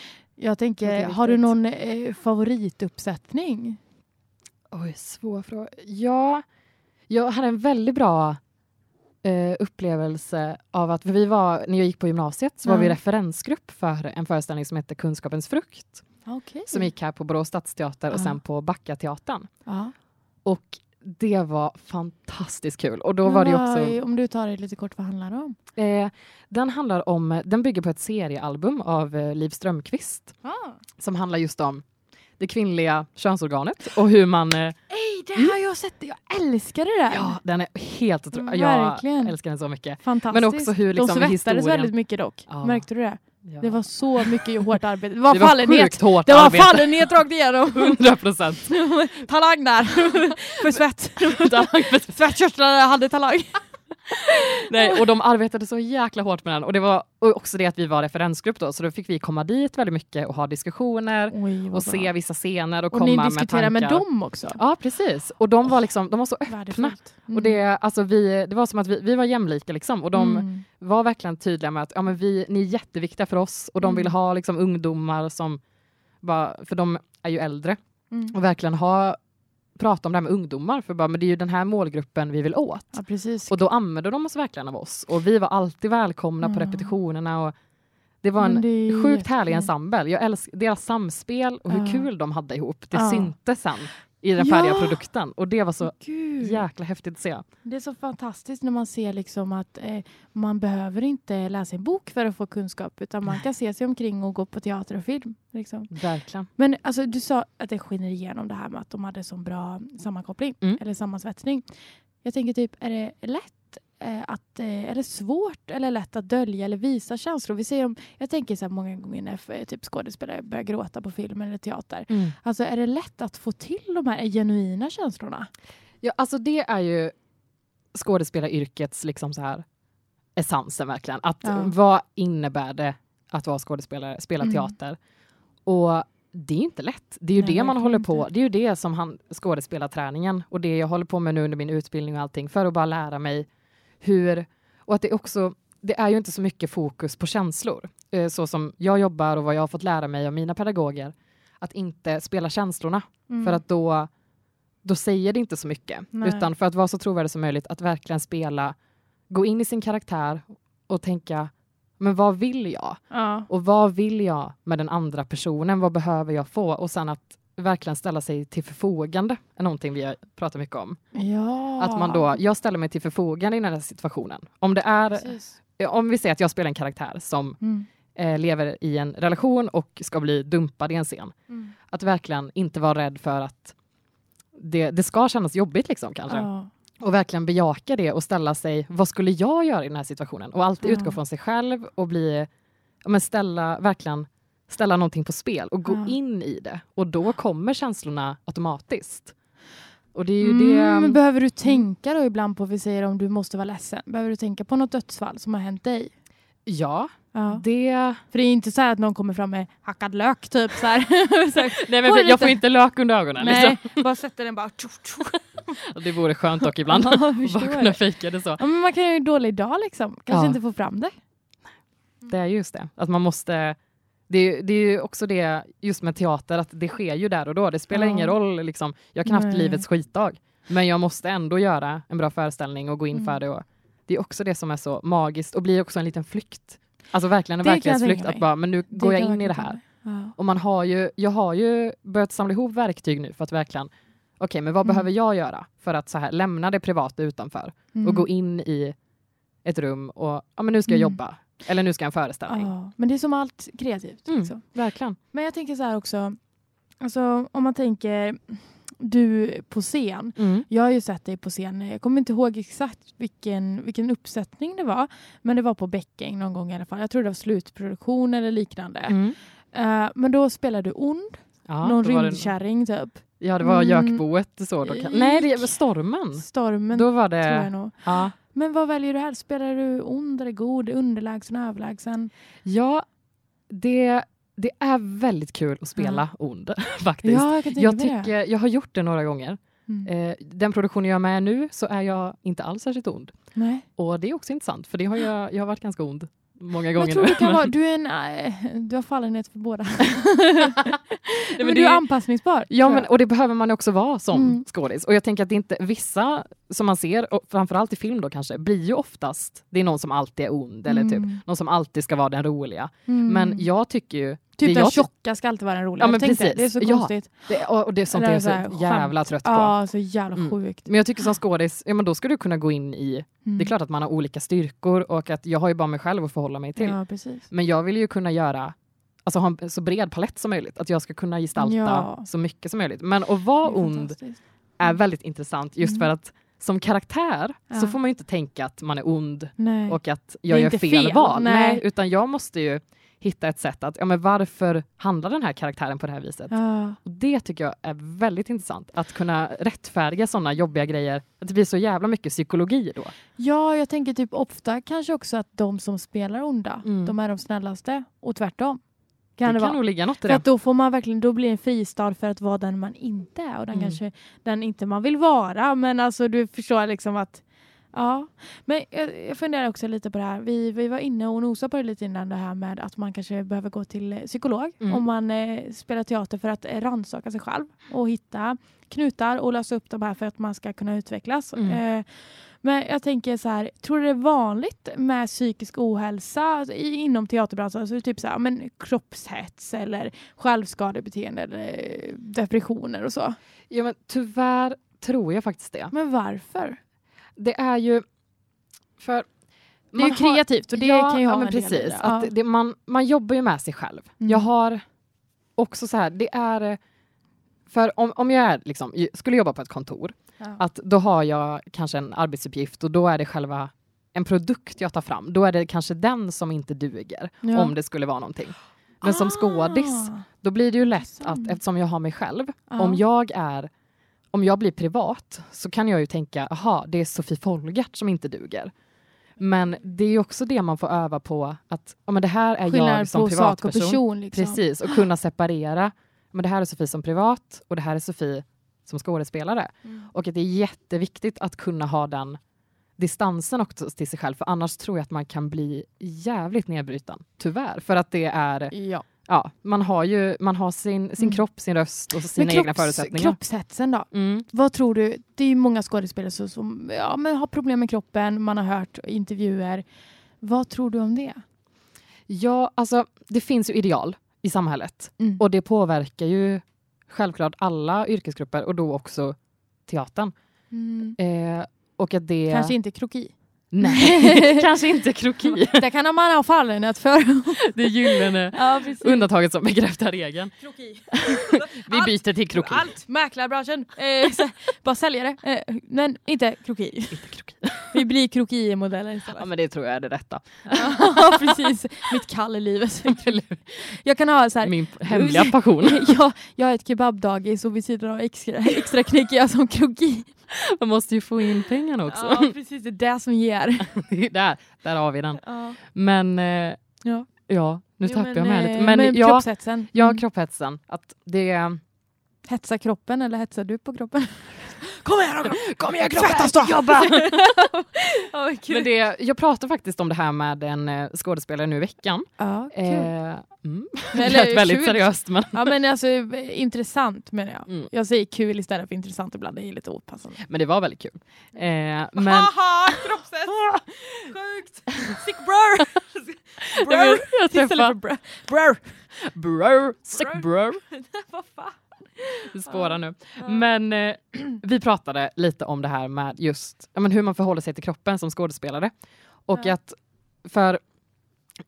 Jag tänker, har du någon eh, favorituppsättning? Oj, svår fråga. Ja, jag hade en väldigt bra eh, upplevelse av att, vi var, när jag gick på gymnasiet så var Ja. vi referensgrupp för en föreställning som heter Kunskapens frukt, Okej. som gick här på Borås stadsteater och sen på Backateatern. Ja. Och det var fantastiskt kul. Och då var det också, Om du tar det lite kort, vad handlar det om? eh, den handlar om, den bygger på ett seriealbum av eh, Liv Strömquist som handlar just om det kvinnliga könsorganet och hur man eh, Ej, det har jag sett. Jag älskar det där. Ja, den är helt otrolig. Mm, Jag älskar den så mycket. Fantastiskt. Men också hur liksom De svettades historien... väldigt mycket dock. Ja. Märkte du det? Ja. Det var så mycket hårt arbete. Det var, det var fallenhet. Det var arbete. fallenhet rakt igenom. 100 procent. talang där. För svett. Svettkörtlarna hade talang. Nej, och de arbetade så jäkla hårt med den. Och det var och också det att vi var referensgrupp då, så då fick vi komma dit väldigt mycket och ha diskussioner Oj, och bra. se vissa scener och, Och komma ni med tankar. med dem också? Ja, precis. Och de var liksom, de var så öppna. Mm. Och det, alltså vi, det var som att vi, vi var jämlika liksom. Och de Mm. var verkligen tydliga med att ja, men vi, ni är jätteviktiga för oss. Och de Mm. ville ha liksom, ungdomar som, bara, för de är ju äldre, Mm. och verkligen ha prata om det här med ungdomar. För bara, men det är ju den här målgruppen vi vill åt. Ja, precis. Och då använde de oss verkligen av oss. Och vi var alltid välkomna på Ja. repetitionerna. Och det var en det sjukt härlig ensemble. Jag älskar deras samspel och hur Ja. kul de hade ihop. Det Ja. syntes sen i den Ja. färdiga produkten. Och det var så Gud. jäkla häftigt att se. Det är så fantastiskt när man ser liksom att eh, man behöver inte läsa en bok för att få kunskap utan man kan se sig omkring och gå på teater och film. Liksom. Verkligen. Men alltså, du sa att det skiner igenom det här med att de hade så bra sammankoppling Mm. eller sammansvetsning. Jag tänker typ, är det lätt att, eh, är det svårt eller lätt att dölja eller visa känslor? Vi ser om, jag tänker så här många gånger när eh, typ skådespelare börjar gråta på film eller teater. Alltså är det lätt att få till de här genuina känslorna? Ja, alltså det är ju skådespelaryrkets liksom så här essensen verkligen. Att Ja. vad innebär det att vara skådespelare, spela Mm. teater? Och det är inte lätt. Det är ju Nej, det man håller på, inte. det är ju det som han, skådespelarträningen och det jag håller på med nu under min utbildning och allting för att bara lära mig hur, och att det också, det är ju inte så mycket fokus på känslor. Eh, Så som jag jobbar och vad jag har fått lära mig av mina pedagoger. Att inte spela känslorna Mm. för att då, då säger det inte så mycket. Nej. Utan för att vara så trovärdig som möjligt, att verkligen spela, gå in i sin karaktär och tänka, men vad vill jag? Ja. Och vad vill jag med den andra personen? Vad behöver jag få? Och sen att verkligen ställa sig till förfogande är någonting vi har pratat mycket om. ja. Att man då, jag ställer mig till förfogande i den här situationen. Om det är, Precis. om vi säger att jag spelar en karaktär som Mm. eh, lever i en relation och ska bli dumpad i en scen. Mm. Att verkligen inte vara rädd för att det, det ska kännas jobbigt liksom kanske. Ja. Och verkligen bejaka det och ställa sig, vad skulle jag göra i den här situationen? Och alltid Ja. utgå från sig själv och bli, men ställa, verkligen ställa någonting på spel och gå Ja. in i det. Och då kommer känslorna automatiskt. Och det är ju Mm, det... behöver du tänka då ibland på, vi säger om du måste vara ledsen, behöver du tänka på något dödsfall som har hänt dig? Ja, Ja. det... För det är inte så här att någon kommer fram med hackad lök typ så här. Så Nej, men för, lite- jag får inte lök under ögonen. Nej, Liksom. bara sätter den bara... Det vore skönt dock ibland. Ja, jag bara kunna fejka det så. Ja, men man kan ju ha en dålig dag liksom. Kanske Ja. inte få fram det. Det är just det. Att man måste... Det det är ju också det just med teater, att det sker ju där och då. Det spelar Ja. ingen roll. Liksom. Jag kan ha haft livets skitdag. Men jag måste ändå göra en bra föreställning och gå in Mm. för det. Och det är också det som är så magiskt och blir också en liten flykt. Alltså verkligen en jag verklighetsflykt. Att bara, men nu Det går jag in i det här. Ja. Och man har ju, jag har ju börjat samla ihop verktyg nu för att verkligen, okej men vad Mm. behöver jag göra för att så här, lämna det privata utanför Mm. och gå in i ett rum och ja, men nu ska jag Mm. jobba. Eller nu ska en föreställning. Ja, men det är som allt kreativt. Mm. Liksom. Verkligen. Men jag tänker så här också. Alltså om man tänker du på scen. Mm. Jag har ju sett dig på scen. Jag kommer inte ihåg exakt vilken, vilken uppsättning det var. Men det var på Bäcking någon gång i alla fall. Jag tror det var slutproduktion eller liknande. Mm. Eh, men då spelade du ond. Ja, någon var det- rymdkärring typ. Ja, det var Mm. gökboet. Så då kan... Nej, det var stormen. Stormen Då var tror jag det... nog. Ja. Men vad väljer du här? Spelar du ond eller god? Underlägsen, överlägsen? ja, det, det är väldigt kul att spela ond faktiskt. Ja, jag jag, tycker, jag har gjort det några gånger. Mm. Eh, den produktionen jag är med nu så är jag inte alls särskilt ond. Nej. Och det är också intressant för det har jag, jag har varit ganska ond många Men gånger jag tror du kan vara, du är en, äh, du har fallenhet för båda. men, men du är anpassningsbar. Ja, men, och det behöver man också vara som Mm. skådis. Och jag tänker att det inte vissa som man ser, och framförallt i film då kanske, blir ju oftast, det är någon som alltid är ond eller typ Mm. någon som alltid ska vara den roliga. Mm. Men jag tycker ju, Typ den jag tjocka ska alltid vara den roliga. Ja, men Tänk precis. Det är så Ja. konstigt. det, och det är sånt jag är så här så jävla trött på. Ja, så jävla Mm. sjukt. Men jag tycker som skådis, ja men då ska du kunna gå in i, Mm. det är klart att man har olika styrkor och att jag har ju bara mig själv att förhålla mig till. Ja, precis. Men jag vill ju kunna göra, alltså ha en så bred palett som möjligt. Att jag ska kunna gestalta Ja. så mycket som möjligt. Men att vara ond är väldigt intressant just Mm. för att som karaktär så Ja. får man ju inte tänka att man är ond Nej. och att jag gör fel, fel, val. nej. utan jag måste ju hitta ett sätt att, ja men varför handlar den här karaktären på det här viset? Ja. Och det tycker jag är väldigt intressant, att kunna rättfärdiga sådana jobbiga grejer. Att det blir så jävla mycket psykologi då. ja, jag tänker typ ofta kanske också att de som spelar onda, Mm. de är de snällaste och tvärtom. Det Kan det, kan vara. nog ligga något i För det. att då får man verkligen, då blir det en fristad för att vara den man inte är och den Mm. kanske den inte man vill vara. Men alltså du förstår liksom att Ja, men jag, jag funderar också lite på det här. Vi, vi var inne och nosade på det lite innan det här med att man kanske behöver gå till eh, psykolog Mm. om man eh, spelar teater för att eh, rannsaka sig själv och hitta knutar och lösa upp de här för att man ska kunna utvecklas. Mm. Eh, men jag tänker så här, tror du det är vanligt med psykisk ohälsa i, inom teaterbranschen? Alltså typ så här, men kroppshets eller självskadebeteende eller eh, depressioner och så. Ja, men tyvärr tror jag faktiskt det. Men varför? Det är ju för Det är ju kreativt och det ja, kan ju ha ja, men precis. Att Ja. det, man, man jobbar ju med sig själv. Mm. Jag har också så här, det är för om, om jag är, liksom, skulle jobba på ett kontor, att då har jag kanske en arbetsuppgift och då är det själva en produkt jag tar fram. Då är det kanske den som inte duger, om det skulle vara någonting. Men som skådis, Ah, då blir det ju lätt att eftersom jag har mig själv, om jag är om jag blir privat så kan jag ju tänka, aha, det är Sofie Folgart som inte duger. Men det är ju också det man får öva på, att ja, men det här är jag Skillnad som sak och privatperson. person. Liksom. Precis, och kunna separera, men det här är Sofie som privat och det här är Sofie som skådespelare. Mm. Och att det är jätteviktigt att kunna ha den distansen också till sig själv, för annars tror jag att man kan bli jävligt nedbruten. Tyvärr, för att det är, Ja. Ja, man har ju man har sin, sin Mm. kropp, sin röst och sina Men egna kropps, förutsättningar. kroppshetsen då? Mm. Vad tror du? Det är ju många skådespelare som, som ja, men har problem med kroppen, man har hört intervjuer. Vad tror du om det? Ja, alltså det finns ju ideal i samhället Mm. och det påverkar ju självklart alla yrkesgrupper och då också teatern. Mm. Eh, och att det... Kanske inte kroki. Nej, kanske inte kroki. Där kan man ha fallenhet för. Det gyllene ja, precis. undantaget som bekräftar regeln. Kroki. Vi byter till kroki. Allt! Mäklarbranschen. Eh, bara säljare. Eh, men inte kroki. Inte kroki. Vi blir kroki-modeller istället. Ja, men det tror jag är det rätta. Ja, precis. Mitt kall i livet. Jag kan ha så här, Min hemliga passion. jag, jag har ett kebabdagis och vid sidan av extra, extra knäcker jag som kroki. Man måste ju få in pengarna också. Ja, precis. Det är det som ger. där, där har vi den. Ja. Men eh, Ja. ja, nu Jo, tappar jag mig lite. eh, Men, men ja, kroppshetsen. ja, Mm. kropphetsen. Att det Hetsa kroppen eller hetsar du på kroppen? Kom igen då! Kom igen Svettas då! Jobba! Kul. Men det, jag pratade faktiskt om det här med en eh, skådespelare nu i veckan. ja, kul. Eh, mm. Det lät väldigt kul. seriöst men Ja men alltså eh, intressant menar jag. Mm. Jag säger kul istället för intressant ibland, det är lite opassande. Men det var väldigt kul. Eh, men Haha, kroppshets! Sjukt! Sick bror! jag träffade bror. Bror! bror, sick bror. Vad fan? Spårar nu. Men eh, vi pratade lite om det här med just ja, men hur man förhåller sig till kroppen som skådespelare. Och att för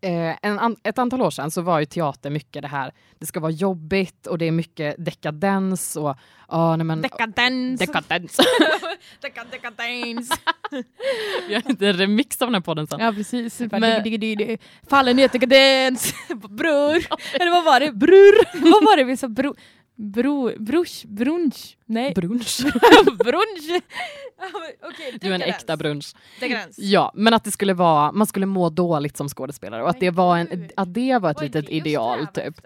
Eh, en ett antal år sedan så var ju teater mycket det här, det ska vara jobbigt och det är mycket dekadens och oh, nej men, Dekadens! dekadens. Deka- Dekadens! Vi har inte en remix av den här podden sen. ja precis. Men- digga. Fallenhet, dekadens! Bror! Eller vad var det? Bror! vad var det vi sa? Bro... Bro... Brors... Brunch? Nej. Brunch. brunch! Okej, Du är en äkta brunch. Dekadens. Ja, men att det skulle vara, man skulle må dåligt som skådespelare och att det var, en, att det var ett är litet ideal typ.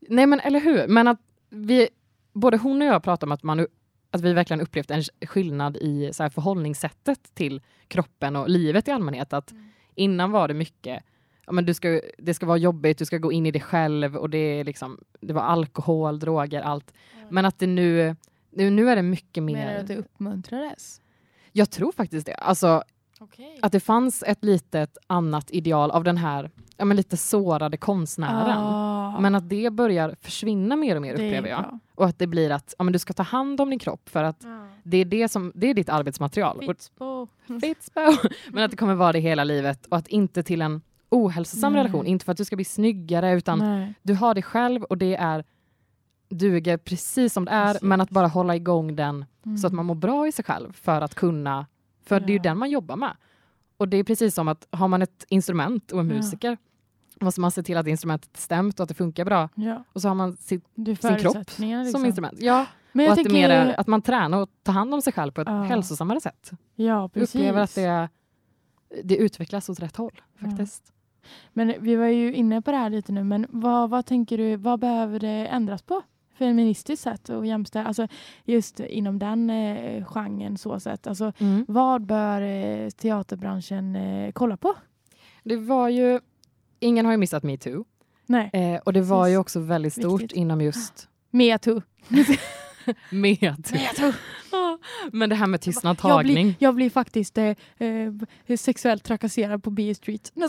Nej men eller hur, men att vi, både hon och jag pratar om att, man, att vi verkligen upplevt en skillnad i så här, förhållningssättet till kroppen och livet i allmänhet. Att Mm. innan var det mycket, ja, men du ska, det ska vara jobbigt, du ska gå in i det själv och det, är liksom, det var alkohol, droger, allt. Men att det nu, nu, nu är det mycket Menar du mer, att det uppmuntrades? jag tror faktiskt det. Alltså Okej. att det fanns ett litet annat ideal av den här ja, men lite sårade konstnären. Ah, Men att det börjar försvinna mer och mer det upplever jag. Och att det blir att ja, men du ska ta hand om din kropp för att det är, det som, det är ditt arbetsmaterial. Fitspo. Fitspo. men att det kommer vara det hela livet och att inte till en ohälsosam Nej. relation. Inte för att du ska bli snyggare utan Nej. du har det själv och det är duger precis som det är Precis. men att bara hålla igång den Mm. så att man mår bra i sig själv för att kunna, för det är ju Ja. den man jobbar med. Och det är precis som att har man ett instrument och en Ja. musiker måste man se till att instrumentet är stämt och att det funkar bra. Ja, Och så har man är sin kropp förutsättningar, som liksom. instrument. Ja, Men och att tänker, är att man tränar och tar hand om sig själv på ett Ja. hälsosammare sätt. ja, Jag precis. upplever att det, det utvecklas åt rätt håll Ja. faktiskt. Men vi var ju inne på det här lite nu, men vad, vad tänker du, vad behöver det ändras på? Feministiskt sätt och jämställa, alltså just inom den eh, genren så sätt. Alltså, vad bör eh, teaterbranschen eh, kolla på? Det var ju, ingen har ju missat metoo. Nej, Eh, och det var Precis. ju också väldigt stort Viktigt. inom just metoo. metoo. metoo. Men det här med tystnad Jag blir, jag blir faktiskt eh, eh, sexuellt trakasserad på B Street.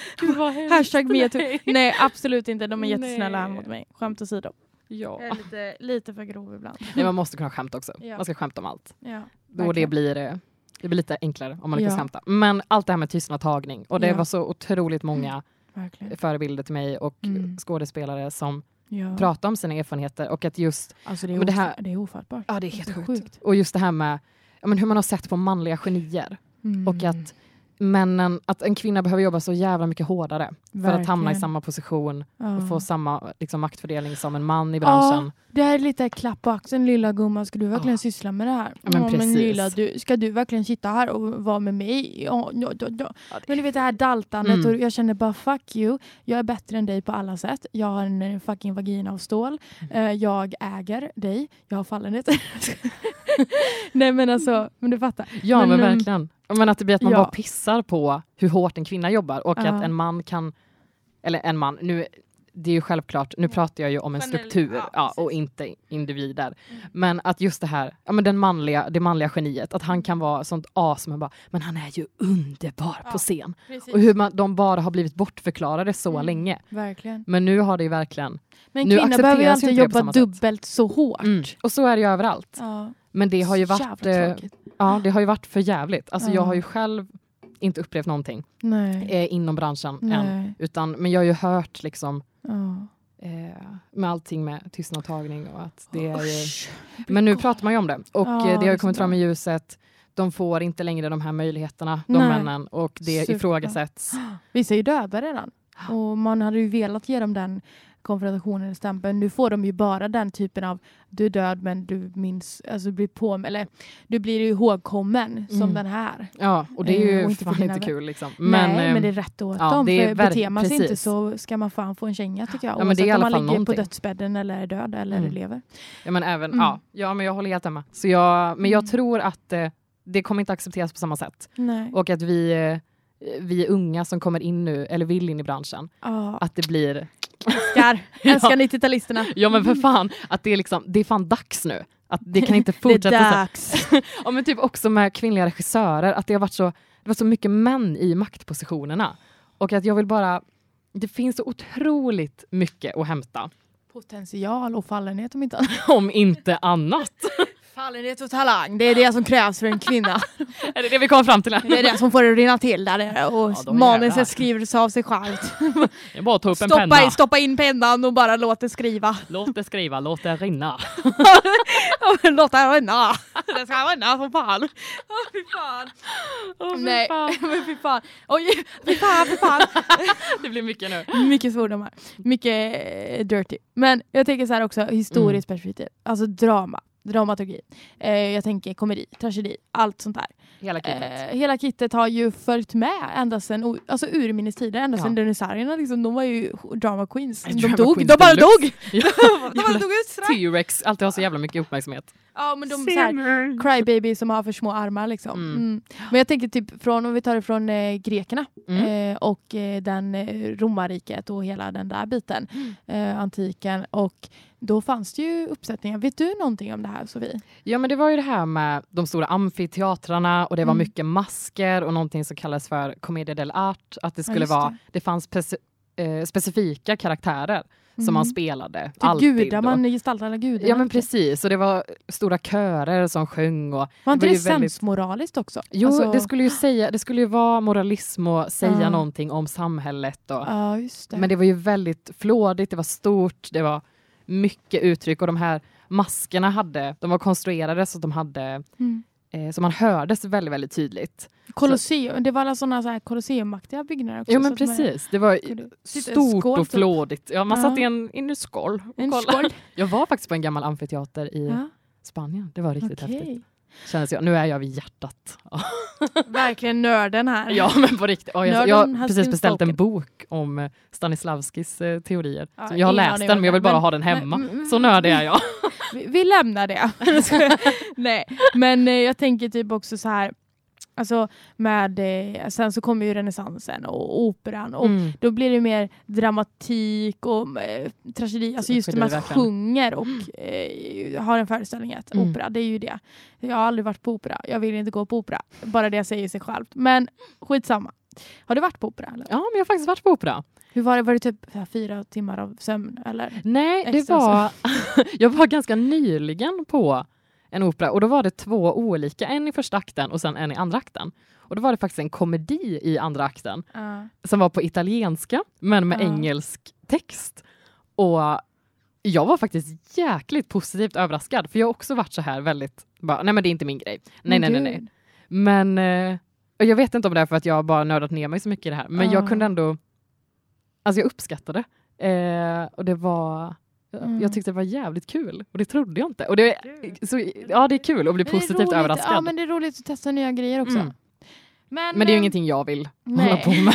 Gud. Hashtag metoo. Nej. Nej, absolut inte. De är jättesnälla här Nej. mot mig. Skämt åsido. Ja. Jag är lite, lite för grov ibland. Nej, man måste kunna skämta också. Ja. Man ska skämta om allt. Ja, Då det blir, eh, det blir lite enklare om man lyckas Ja. skämta. Men allt det här med tystnad tagning. Och det Ja. var så otroligt många verkligen. förebilder till mig och Mm. skådespelare som Ja. pratar om sina erfarenheter. Och att just, Alltså det är, Men det här- det är ofattbart. ja det är Det är helt sjukt. sjukt. Och just det här med ja, men hur man har sett på manliga genier. Mm. Och att männen, att en kvinna behöver jobba så jävla mycket hårdare för att hamna i Verkligen. samma position Ja. och få samma liksom, maktfördelning som en man i branschen. Det här är lite klapp på axeln lilla gumman, ska du verkligen Ja. syssla med det här? Ja, men men precis. lilla, du, ska du verkligen sitta här och vara med mig? Ja, ja, ja, ja. Ja, Men du vet det här daltandet Mm. och jag känner bara fuck you. Jag är bättre än dig på alla sätt. Jag har en eh, fucking vagina av stål. Mm. Eh, jag äger dig. Jag har fallenhet. Nej men alltså, men du fattar. Ja men, Men, ehm, verkligen. Men att det blir att man ja. bara pissar på hur hårt en kvinna jobbar och Ja. att en man kan, eller en man, nu det är ju självklart, nu pratar jag ju om en struktur ja, och inte individer. Mm. Men att just det här, ja, men den manliga, det manliga geniet, att han kan vara sånt as, men bara, men han är ju underbar Ja, på scen. Precis. Och hur man, de bara har blivit bortförklarade så Mm. länge. Verkligen. Men nu har det ju verkligen, Men Nu kvinnor behöver ju accepteras ju alltid inte jobba dubbelt så hårt. mm. och så är det ju överallt. Ja. Men det har ju varit. Ja, det har ju varit för jävligt. Alltså Ja. jag har ju själv inte upplevt någonting eh, inom branschen än. Nej. Utan, men jag har ju hört liksom Ja. eh, med allting med tystnadtagning och att det är ju... Men nu pratar man ju om det och Ja, eh, det har ju kommit fram i ljuset. De får inte längre de här möjligheterna, de Nej. männen, och det Super. ifrågasätts. Vissa är ju döda redan. Och man hade ju velat ge dem den konfrontationen i stämpeln. Nu får de ju bara den typen av du är död men du minns, alltså blir på eller du blir ju ihågkommen som Mm. den här. Ja, och det är Eh, ju och inte fan inte kul liksom. Nej, eh, men det är rätt åt ja, dem. För beter man sig inte så ska man fan få en känga tycker jag. Ja, men det är i Oavsett alla om man ligger någonting. på dödsbädden eller är död eller Mm. lever. Ja men även, Mm. ja, ja men jag håller helt med. Så jag, men jag Mm. tror att eh, det kommer inte accepteras på samma sätt. Nej. Och att vi, eh, vi unga som kommer in nu, eller vill in i branschen, Ja, att det blir, älskar, älskar 90-talisterna. ja men för fan, att det är liksom, det är fan dags nu. Att det kan inte Det fortsätta är så. dags. Ja men typ också med kvinnliga regissörer, att det har varit så, det var så mycket män i maktpositionerna. Och att jag vill bara, det finns så otroligt mycket att hämta, Potential och fallenhet om inte annat. om inte annat. Fallenhet och talang, det är det som krävs för en kvinna. Är det det vi kommer fram till? Det är det som får det att rinna till där och Ja, manuset skriver sig av sig självt. Det är bara att ta upp en Stoppa, penna. in, stoppa in pennan och bara låt det skriva. Låt det skriva, låt det rinna. låt det rinna. Det ska rinna som fan. Åh fy fan. Åh, fy Nej, men fy fan. Oj, fy fan, fy fan. Det blir mycket nu. Mycket svordomar. Mycket eh, dirty. Men jag tänker så här också, historiskt perspektiv. Alltså drama, dramaturgi. Eh, jag tänker komedi, tragedi, allt sånt där. Hela kittet. Eh, hela kittet har ju följt med ända sedan alltså urminnes tider, ända sedan Ja. dinosaurierna. Liksom, de var ju drama queens. De Drama dog, queens de bara deluxe. dog! Ja. de bara dog. T-rex alltid har så jävla mycket uppmärksamhet. Ja men de här, crybaby som har för små armar liksom. Mm. Mm. Men jag tänker typ från, om vi tar det från eh, grekerna Mm. eh, och eh, den eh, romarriket och hela den där biten, eh, antiken och då fanns det ju uppsättningar. Vet du någonting om det här Sofie? Ja men det var ju det här med de stora amfiteatrarna och det var Mm. mycket masker och någonting som kallas för commedia dell'art. Att det skulle just vara, det. det, fanns eh, specifika karaktärer som Mm. man spelade. Typ alltid gudar, då. man gestaltar alla gudar. Ja men precis, och det var stora körer som sjöng. Och, Var inte det det, var väldigt- sensmoraliskt också? jo, Alltså- det skulle ju säga, det skulle ju vara moralism och säga Ja. någonting om samhället. Och, Ja just det. Men det var ju väldigt flådigt, det var stort, det var mycket uttryck och de här maskerna hade, de var konstruerade så att de hade, mm. eh, så man hördes väldigt, väldigt tydligt. Colosseum, det var alla sådana så här Colosseum-aktiga byggnader också. Jo men så att man- precis, det var stort skål och typ. flådigt. Ja, man Ja. satt i en, i en skål. En skål. Jag var faktiskt på en gammal amfiteater i Ja, Spanien, det var riktigt okej. häftigt. Kändes jag. Nu är jag vid hjärtat. Verkligen nörden här. ja men på riktigt. Ja, jag, jag har precis beställt en bok om eh, Stanislavskis eh, teorier. Ja, jag har läst den men jag vill bara men- ha den men- hemma. mm, Så nördig är jag. Vi, vi lämnar det. Nej, men eh, jag tänker typ också så här. Alltså med, eh, sen så kommer ju renässansen och operan och Mm. då blir det mer dramatik och eh, tragedi. Alltså just det med att sjunger och eh, har en föreställning att Mm. opera, det är ju det. Jag har aldrig varit på opera. Jag vill inte gå på opera. Bara det säger sig självt. Men skitsamma. Har du varit på opera? Eller? Ja, men jag har faktiskt varit på opera. Hur var det? Var det typ fyra timmar av sömn? Eller? Nej, det var... jag var ganska nyligen på en opera och då var det två olika, en i första akten och sen en i andra akten. Och då var det faktiskt en komedi i andra akten Ja. som var på italienska men med Ja. engelsk text. Och jag var faktiskt jäkligt positivt överraskad för jag har också varit så här väldigt, bara, nej men det är inte min grej. Nej, nej, nej, nej. Men eh, jag vet inte om det är för att jag bara nördat ner mig så mycket i det här, men Ja. jag kunde ändå, alltså jag uppskattade eh, och det var, Mm. jag tyckte det var jävligt kul och det trodde jag inte. Och det, så, ja, det är kul att bli positivt roligt- överraskad. Ja, men det är roligt att testa nya grejer också. Mm. Men, Men det är ju eh, ingenting jag vill nej. hålla på med.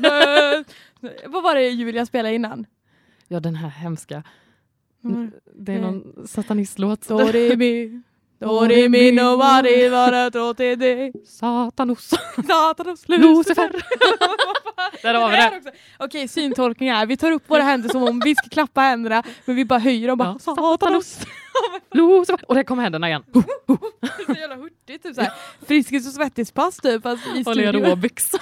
Vad var det Julia spelade innan? Ja, den här hemska, Mm. det är någon satanistlåt. Do re mi, do re mi no mari vara trote de. Satanos. Satanos Lucifer. Där har vi det. också. Okej, syntolkning här. Vi tar upp våra händer som om vi ska klappa händerna, men vi bara höjer dem. Bara, Ja. Satanos. Lucifer. Och där kom händerna igen. Så jävla hurtigt. Typ såhär. Friskis och svettis-pass typ. Fast i studion. aerobics.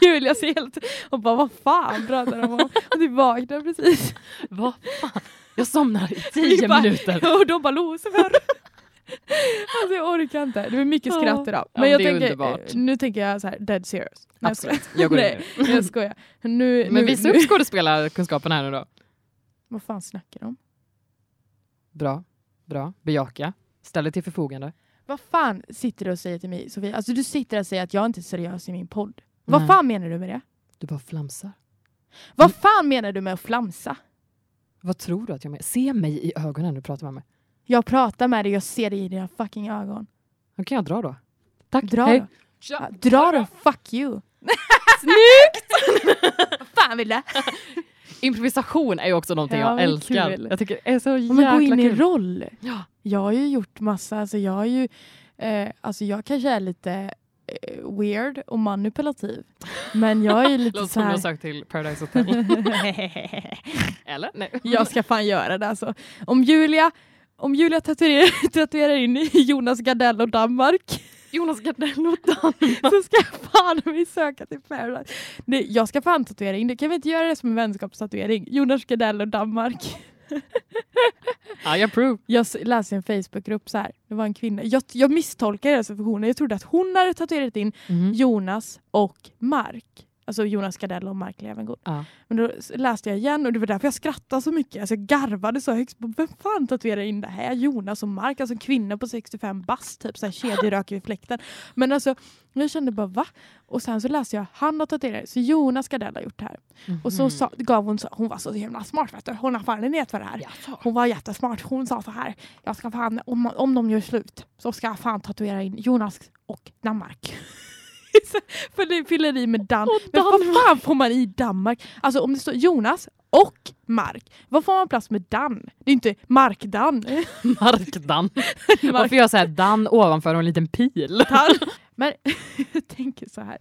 Julia ser helt och bara vad fan pratar de om? Och du vaknar precis. Vad fan? Jag somnar i tio bara- minuter. Och de bara Lucifer. Alltså jag orkar inte. Det är mycket skratt idag. Men jag tänker, underbart. nu tänker jag så här dead serious. Nej. Absolut, jag går in Nej, jag skojar. Nu, Men nu, visa nu. upp skådespelarkunskapen här nu då. Vad fan snackar de om? Bra, bra. Bejaka. Ställ dig till förfogande. Vad fan sitter du och säger till mig Sofie? Alltså du sitter och säger att jag inte är seriös i min podd. Vad Nej. fan menar du med det? Du bara flamsar. Vad fan menar du med att flamsa? Vad tror du att jag menar? Se mig i ögonen när du pratar med mig. Jag pratar med dig, jag ser dig i dina fucking ögon. Då kan jag dra då. Tack, Dra hej. då. Ja, dra då, fuck you. Snyggt! Vad fan vill du? Improvisation är ju också någonting Ja, jag älskar. kul. Jag tycker det är så Ja, jäkla men gå in i roll. Ja. Jag har ju gjort massa, alltså jag har ju, eh, alltså jag kanske är lite eh, weird och manipulativ. Men jag är ju lite Låter så som jag här. sökt till Paradise Hotel. Eller? Nej. jag ska fan göra det alltså. Om Julia, om Julia tatuerar, tatuerar in Jonas Gardell och Danmark Jonas Gardell och Danmark. så ska jag fan vi söka till Paradise. Nej, jag ska fan tatuera in det. Kan vi inte göra det som en vänskapstatuering? Jonas Gardell och Danmark. I approve. Jag läste i en Facebookgrupp så här. Det var en kvinna. Jag, jag misstolkade deras versioner. Jag trodde att hon hade tatuerat in Mm. Jonas och Mark. Alltså Jonas Gardell och Mark Levengood. Ja. Men då läste jag igen och det var därför jag skrattade så mycket. Alltså jag garvade så högt. Vem fan tatuerar in det här? Jonas och Mark, alltså kvinnor på 65 bast, typ så här kedjerök vid fläkten. Men alltså, jag kände bara va? Och sen så läste jag, han har tatuerat så Jonas Gardell har gjort det här. Och så Mhm. sa, gav hon, så, hon var så himla smart vet du. Hon har fallenhet för det här. Hon var jättesmart. Hon sa så här, jag ska fan, om, om de gör slut så ska jag fan tatuera in Jonas och Danmark. för det fyller i med Dan. Och Men vad fan får man i Danmark? Alltså om det står Jonas och Mark, vad får man plats med Dan? Det är inte Mark-Dan. Markdan. Varför gör så här Dan ovanför och en liten pil? Men jag tänker så här,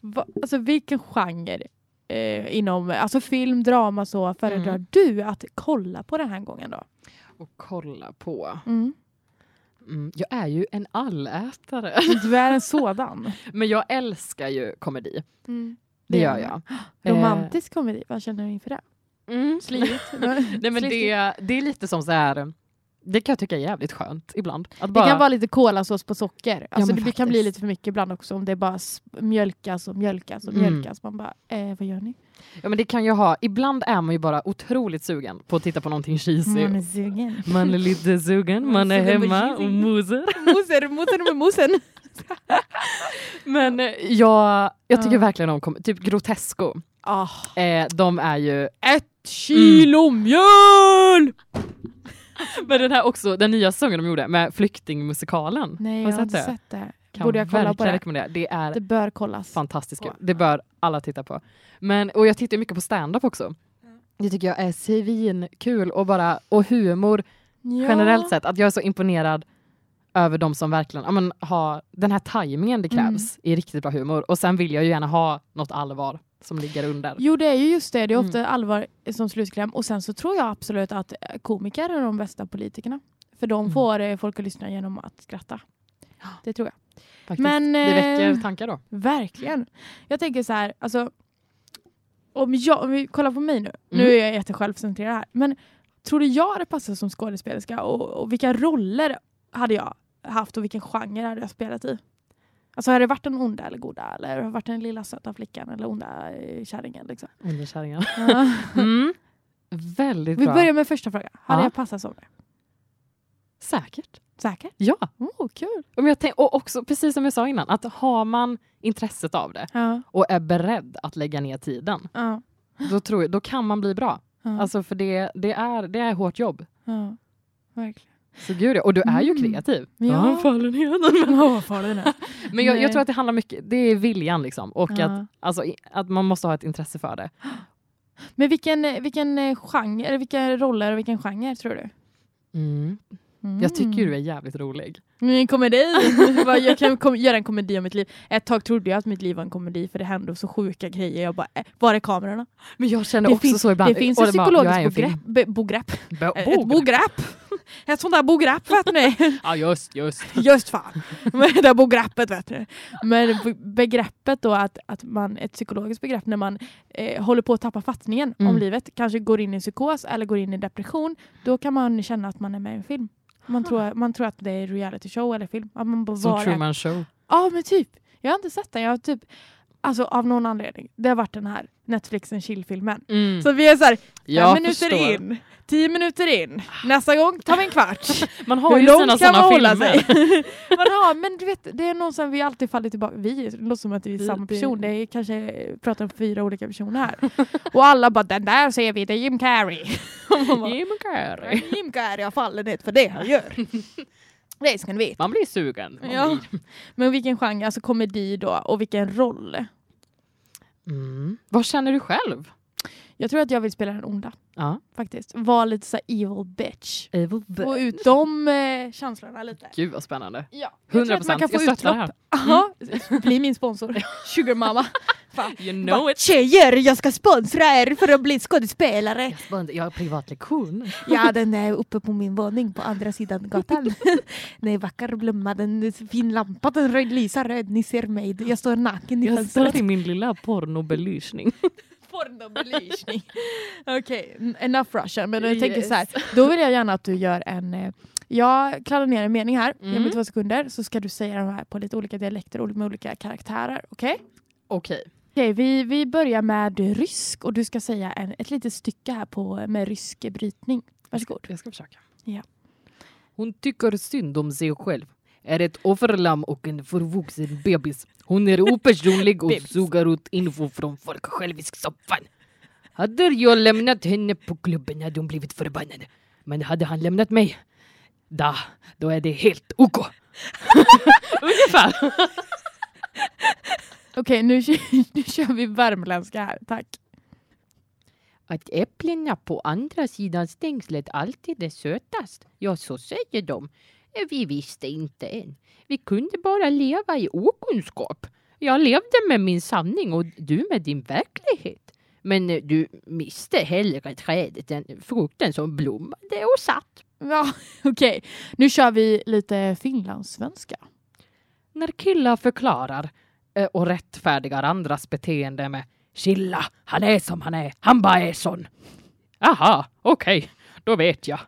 Va, alltså vilken genre eh, inom alltså film, drama så föredrar Mm. du att kolla på den här gången då? Och kolla på. Mm. Mm, jag är ju en allätare. Du är en sådan. Men jag älskar ju komedi. Det Det gör jag. Romantisk komedi, vad känner du inför det? Eh, mm. Slirigt? Nej men det, det är lite som så här. Det kan jag tycka är jävligt skönt ibland. Att bara, Det kan vara lite kolasås på socker. Alltså men det kan bli faktiskt. lite för mycket ibland också om det bara mjölkas och mjölkas och Mm. mjölkas. Man bara, eh, vad gör ni? ja, men det kan ju ha, ibland är man ju bara otroligt sugen på att titta på någonting cheesy. Man är sugen. Man är lite sugen, man är hemma och moser. Moser, moser med mosen. Men eh, jag, jag tycker Ja. verkligen om typ Grotesco. Ah, Eh, de är ju, ett kilo mjöl! men den här också, den nya säsongen de gjorde med flyktingmusikalen. Nej, Har jag har inte sett det? Kan Borde jag kolla på det? rekommendera. Det är Det bör kollas. fantastiskt kul. Det bör alla titta på. Men, och jag tittar mycket på stand-up också. Det tycker jag är svinkul och bara och humor Ja. generellt sett. Att jag är så imponerad över de som verkligen ja, men, har den här tajmingen det Mm. krävs i riktigt bra humor. Och sen vill jag ju gärna ha något allvar som ligger under. Jo det är ju just det, det är Mm. ofta allvar som slutkläm. Och sen så tror jag absolut att komiker är de bästa politikerna. För de Mm. får eh, folk att lyssna genom att skratta. Det tror jag. Faktiskt. Men, det väcker eh, tankar då. Verkligen. Jag tänker så här, alltså, om, jag, om vi kollar på mig nu. Nu Mm. är jag jättesjälvcentrerad här. Men tror du jag hade passat som skådespelerska? Och, och vilka roller hade jag haft och vilken genre hade jag spelat i? Alltså hade det varit den onda eller goda? Eller har det varit den lilla söta flickan eller onda eh, kärringen? Liksom? Underkärringar. Ja. Mm. Väldigt Vi bra. börjar med första frågan. Hade Ja. jag passat som det? Säkert. Säkert? Ja. Oh, kul. Om jag tänk, och också, precis som jag sa innan, att har man intresset av det Ja. och är beredd att lägga ner tiden, Ja. då, tror jag, då kan man bli bra. Ja. Alltså för det, det, är, det är hårt jobb. ja. Verkligen. Så gud, ja. och du är ju Mm. kreativ. Ja. fallenhet. Åh, vad farlig den är. Men jag, jag tror att det handlar mycket, det är viljan liksom. Och Ja. att, alltså, att man måste ha ett intresse för det. Men vilken, vilken eh, genre, eller vilka roller och vilken genre tror du? Mm. Mm. Jag tycker du är jävligt rolig. En komedi. Jag kan kom, göra en komedi om mitt liv. Ett tag trodde jag att mitt liv var en komedi för det hände så sjuka grejer. Jag bara, äh, var är kamerorna? Men jag känner Det också finns- så ibland. Det finns och ett psykologiskt bogrepp. Bogrepp. Bo- Ett bog. bogrepp. Ett sånt där bogrepp vet ni. Ja just, just. Just fan. Men Det där bogreppet vet ni. Men be- begreppet då att, att man, ett psykologiskt begrepp när man eh, håller på att tappa fattningen om Mm. livet, kanske går in i psykos eller går in i depression, då kan man känna att man är med i en film. Man tror, man tror att det är reality show eller film. Att man bara Som är- Truman show. Ja men typ. Jag har inte sett den. Jag har typ, alltså av någon anledning. Det har varit den här Netflixen chill-filmen. Mm. Så vi är såhär, fem minuter förstår. in, tio minuter in. Nästa gång tar vi en kvart. Man har Hur ju sina sådana filmer. man har, men du vet, det är någon som vi alltid faller tillbaka. Vi, låter som att vi är samma person. Det är kanske pratar om fyra olika personer här. Och alla bara, den där ser vi, det är Jim Carrey. Bara, Jim Carrey. Jim Carrey har fallenhet för det han gör. Det ska ni veta. Man blir sugen. Man Ja. blir. Men vilken genre, alltså komedi då, och vilken roll? Mm. Vad känner du själv? Jag tror att jag vill spela den onda, Ja. faktiskt. Var lite så evil bitch. Evil Få ut de eh, känslorna lite. Gud vad spännande. Ja, jag tror att 100%. man kan få Jag stöttar det utlopp. här. Aha, bli min sponsor. Sugar mama. You know it. Tjejer, jag ska sponsra er för att bli skådespelare. Jag har privatlektion. Ja, den är uppe på min våning på andra sidan gatan. Är vacker blomma, den fin lampa, den röd, lyser röd. Ni ser mig, jag står naken i Jag fönstret. står i min lilla pornobelysning. Pornobelysning. Okej, okay, enough Russian. Men jag Yes. tänker så här, då vill jag gärna att du gör en... eh, Jag kladdar ner en mening här, Mm. två sekunder, så ska du säga de här på lite olika dialekter och med olika karaktärer. Okej? Okej. Okej, vi, vi börjar med rysk och du ska säga en, ett litet stycke här på, med rysk brytning. Varsågod. Jag ska försöka. Ja. Hon tycker synd om sig själv. Är ett offerlamm och en förvuxen bebis. Hon är opersonlig och suger ut info från folk självisk som fan. Hade jag lämnat henne på klubben hade hon blivit förbannad. Men hade han lämnat mig, da, då är det helt OK. Ungefär. Okej, nu, nu kör vi värmländska här. Tack. Att äpplena på andra sidan stängslet alltid är sötast. Ja, så säger de. Eh, Vi visste inte än. Vi kunde bara leva i okunskap. Jag levde med min sanning och du med din verklighet. Men eh, du miste hellre trädet än frukten som blommade och satt. Ja, okej. Nu kör vi lite finlandssvenska. När killar förklarar och rättfärdigar andras beteende med Chilla, han är som han är, han bara är sån. Aha, okej, då vet jag.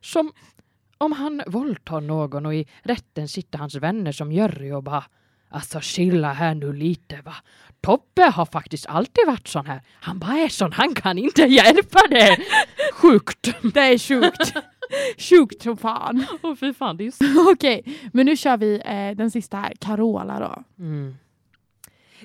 Som om han våldtar någon och i rätten sitter hans vänner som jury och bara Alltså chilla här nu lite va. Tobbe har faktiskt alltid varit sån här. Han bara är sån, han kan inte hjälpa det. Sjukt. Det är sjukt. sjukt som fan. Åh fy fan, det är så. Okej, men nu kör vi eh, den sista här. Carola då. Mm.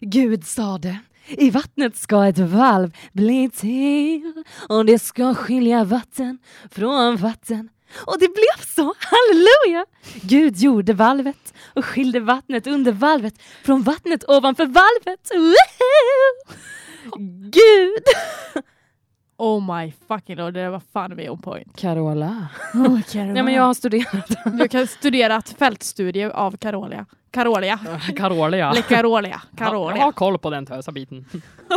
Gud sade. I vattnet ska ett valv bli till och det ska skilja vatten från vatten. Och det blev så, halleluja! Gud gjorde valvet och skilde vattnet under valvet från vattnet ovanför valvet. Woohoo! Gud! Oh my fucking lord, det där var fan med on point. Carola. Oh, Carola. Nej men jag har studerat. Du kan studerat fältstudie av Carolia. Carolia. Carola ja. Eller Carolia. Jag har Carolia. koll på den tösa biten.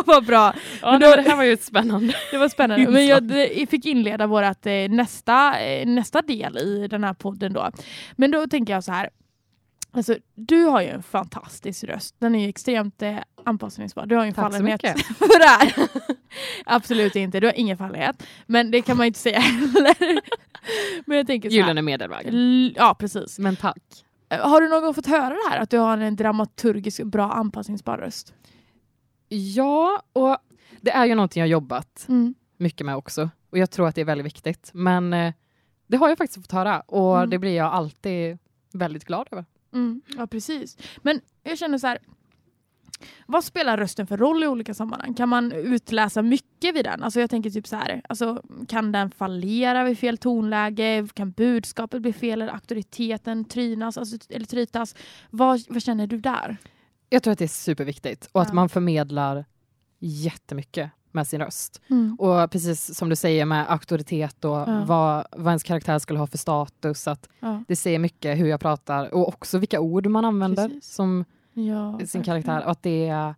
Vad bra. Ja, Men då, det här var ju spännande. Det var spännande. Men jag fick inleda vårat, eh, nästa, eh, nästa del i den här podden då. Men då tänker jag så här. Alltså, du har ju en fantastisk röst. Den är ju extremt eh, anpassningsbar. Du har ju en Tack fallenhet för det här. Absolut inte. Du har ingen fallenhet. Men det kan man ju inte säga heller. Men jag tänker så här. Gyllene medelvägen. Ja, precis. Men tack. Eh, Har du någon gång fått höra det här? Att du har en dramaturgisk bra anpassningsbar röst? Ja, och det är ju någonting jag jobbat Mm. mycket med också. Och jag tror att det är väldigt viktigt. Men eh, det har jag faktiskt fått höra och Mm. det blir jag alltid väldigt glad över. Mm, ja, precis. Men jag känner så här. Vad spelar rösten för roll i olika sammanhang? Kan man utläsa mycket vid den? Alltså jag tänker typ så här. Alltså, kan den fallera vid fel tonläge? Kan budskapet bli fel eller auktoriteten trynas alltså, eller trytas? Vad, vad känner du där? Jag tror att det är superviktigt och att Ja. man förmedlar jättemycket med sin röst. Mm. Och precis som du säger med auktoritet och Ja. vad, vad ens karaktär skulle ha för status. Att Ja. det säger mycket hur jag pratar och också vilka ord man använder Precis. som Ja, sin karaktär. Och att det är,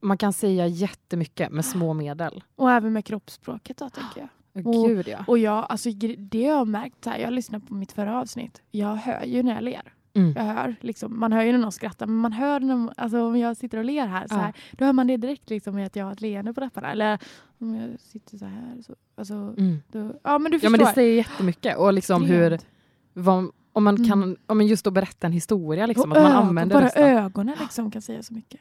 man kan säga jättemycket med små medel. Och även med kroppsspråket då, tänker jag. Och- Gud ja. Och jag, alltså, det jag har märkt, här, jag lyssnade på mitt förra avsnitt, jag hör ju när jag ler. Mm. Jag hör, liksom, man hör ju när någon skrattar, men man hör när, alltså, om jag sitter och ler här, så Ja. här då hör man det direkt liksom, att jag har ett leende på läpparna. Eller om jag sitter så här. Så, alltså, Mm. då, ja, men du Ja förstår. men det säger jättemycket och liksom hur, vad, om man kan, Mm. om man just då berätta en historia liksom, Och att man ögon, använder bara rösten. ögonen liksom, kan säga så mycket.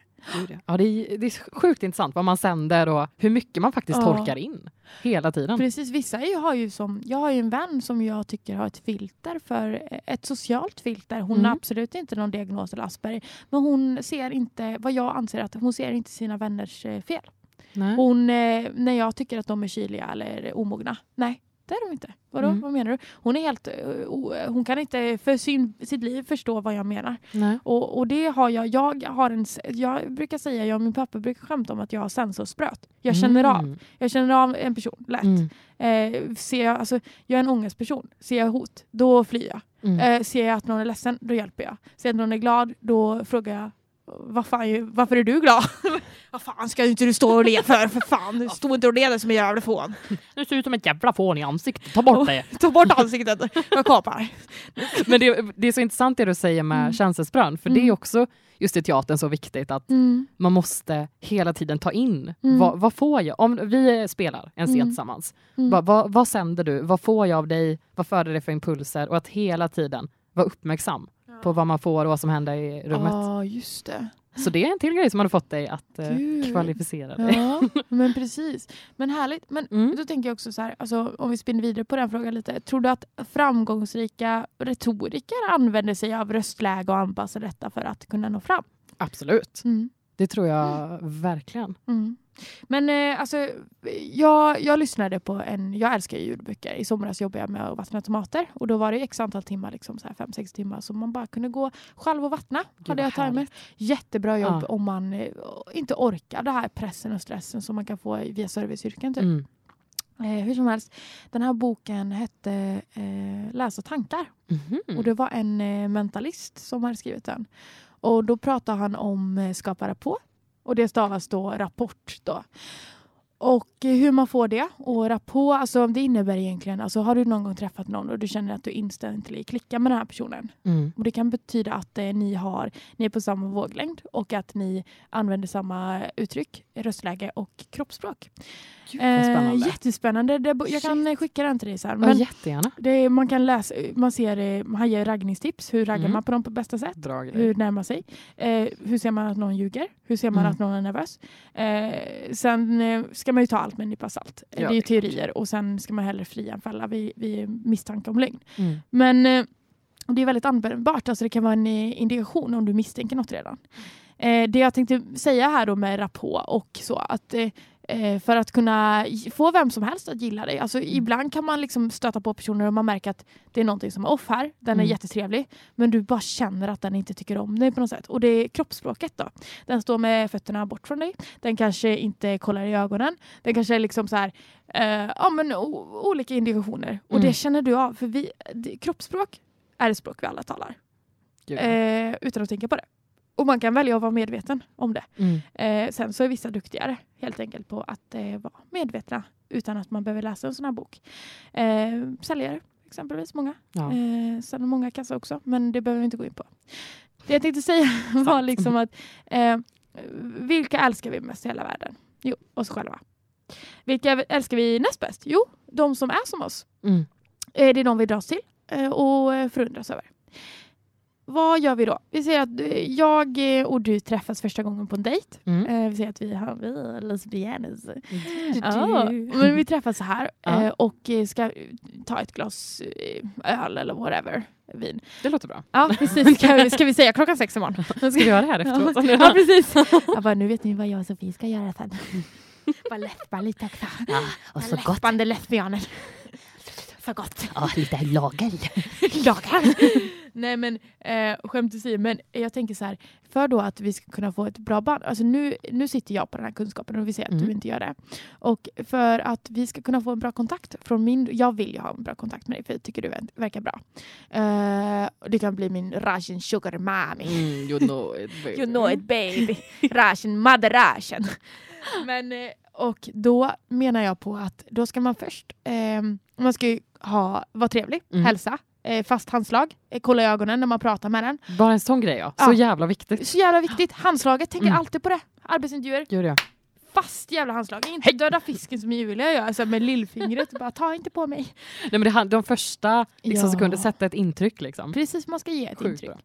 Ja. Det, är, det är sjukt intressant vad man sänder och hur mycket man faktiskt Ja. tolkar in hela tiden. Precis, vissa ju, har ju som, jag har ju en vän som jag tycker har ett filter för, ett socialt filter. Hon Mm. har absolut inte någon diagnos eller Asperger, men hon ser inte, vad jag anser att hon ser inte sina vänners eh, fel. Nej. Hon, eh, när jag tycker att de är kyliga eller omogna. Nej, det är de inte. Vadå? Mm. Vad menar du? Hon är helt, eh, hon kan inte för sin, sitt liv förstå vad jag menar. Och, och det har jag. Jag har en, jag brukar säga, jag och min pappa brukar skämta om att jag har sensorspröt. Jag känner av. Mm. Jag känner av en person lätt. Mm. Eh, ser jag, alltså, jag är en ångestperson. Ser jag hot, då flyr jag. Mm. Eh, ser jag att någon är ledsen, då hjälper jag. Ser jag att någon är glad, då frågar jag vad fan, varför är du glad? Vad fan ska inte du stå och le för? För fan, du står inte och le som en jävla fån. Du ser ut som ett jävla fån i ansiktet, ta bort det. Ta bort ansiktet, jag kapar. Men det, det är så intressant det du säger med Mm. känselsprön, för det Mm. är också just i teatern så viktigt att Mm. man måste hela tiden ta in, Mm. vad, vad får jag? Om vi spelar en scen Mm. tillsammans, Mm. vad, vad, vad sänder du? Vad får jag av dig? Vad föder det för impulser? Och att hela tiden vara uppmärksam på vad man får och vad som händer i rummet. Ja, just det. Så det är en till grej som hade fått dig att eh, kvalificera dig. Ja, men precis. Men härligt. Men Mm. då tänker jag också så här, alltså, om vi spinner vidare på den frågan lite. Tror du att framgångsrika retoriker använder sig av röstläge och anpassar detta för att kunna nå fram? Absolut, Mm. det tror jag verkligen. Mm. Men eh, alltså, jag, jag lyssnade på en, jag älskar ju ljudböcker. I somras jobbade jag med att vattna tomater och då var det x antal timmar, liksom så här fem, sex timmar som man bara kunde gå själv och vattna. Gud, hade jag härligt. Jättebra jobb Ja. om man eh, inte orkar det här pressen och stressen som man kan få via serviceyrken. Typ. Mm. Eh, hur som helst, den här boken hette eh, Läsa tankar. Mhm. Och det var en eh, mentalist som hade skrivit den. Och då pratar han om eh, skapa rapport. Och det stavas då rapport då. Och eh, hur man får det. Och rapport, alltså det innebär egentligen, alltså har du någon gång träffat någon och du känner att du instantly klickar med den här personen. Mm. Och det kan betyda att eh, ni, har, ni är på samma våglängd och att ni använder samma uttryck, röstläge och kroppsspråk. Gud, spännande. jättespännande. Det, jag kan Shit. eh, skicka den till dig sen. ja, Men jättegärna. det, man kan läsa, man ser, eh, han ger raggningstips. Hur raggar Mm. man på dem på bästa sätt? Dra Hur närmar sig? Eh, hur ser man att någon ljuger? Hur ser man Mm. att någon är nervös? Eh, sen eh, ska man ju ta allt med en nypa salt. Ja, det är ju teorier och sen ska man hellre fria än fälla vid, vid misstanke om lögn. Mm. Men eh, det är väldigt användbart. Alltså det kan vara en eh, indikation om du misstänker något redan. Eh, det jag tänkte säga här då med rapport och så att för att kunna få vem som helst att gilla dig. Alltså ibland kan man liksom stöta på personer och man märker att det är någonting som är off här. Den är Mm. jättetrevlig. Men du bara känner att den inte tycker om dig på något sätt. Och det är kroppsspråket då. Den står med fötterna bort från dig. Den kanske inte kollar i ögonen. Den kanske är liksom så här, eh, ja men olika indikationer. Och Mm. det känner du av. För vi, kroppsspråk är ett språk vi alla talar. Eh, utan att tänka på det. Och man kan välja att vara medveten om det. Mm. Eh, sen så är vissa duktigare helt enkelt på att eh, vara medvetna utan att man behöver läsa en sån här bok. Eh, säljare exempelvis, många. Ja. Eh, sen många kassa också, men det behöver vi inte gå in på. Det jag tänkte säga var liksom att eh, vilka älskar vi mest i hela världen? Jo, oss själva. Vilka älskar vi näst bäst? Jo, de som är som oss. Mm. Eh, det är de vi dras till eh, och eh, förundras över. Vad gör vi då? Vi säger att eh, jag eh, och du träffas första gången på en dejt. Mm. Eh, vi säger att vi har vi är lesbianer. Du- Ja, men vi träffas så här Ja. och ska ta ett glas öl eller whatever. Vin. Det låter bra. Ja, precis. Ska vi, ska vi säga klockan sex imorgon? Ska vi göra det här efteråt? Ja, precis. Jag bara, nu vet ni vad jag och Sofie ska göra sen. Bara läppa lite också. Och så gott. Läppande lesbianer. För gott. Ja, lite lager. Dagar. Nej men eh, skämt åsido, men jag tänker så här, för då att vi ska kunna få ett bra band, alltså nu, nu sitter jag på den här kunskapen och vi ser att Mm. du inte gör det. Och för att vi ska kunna få en bra kontakt från min, jag vill ju ha en bra kontakt med dig för jag tycker du ver- verkar bra. Eh, det kan bli min Russian sugar mommy. Mm, you know it, baby. You know it baby. Russian, mother Russian. Men, eh, och då menar jag på att då ska man först, eh, man ska ju ha, vara trevlig, Mm. hälsa, fast handslag, eh, kolla i ögonen när man pratar med den. Bara en sån grej ja. Så Ja. jävla viktigt. Så jävla viktigt, handslaget, tänker Mm. alltid på det. Arbetsintervjuer, Gud ja. fast jävla handslag. Inte döda fisken som Julia gör, alltså med lillfingret. bara ta inte på mig. Nej, men det, de första liksom, Ja. sekunder sätta ett intryck liksom. Precis, man ska ge ett Sjukt intryck. bra.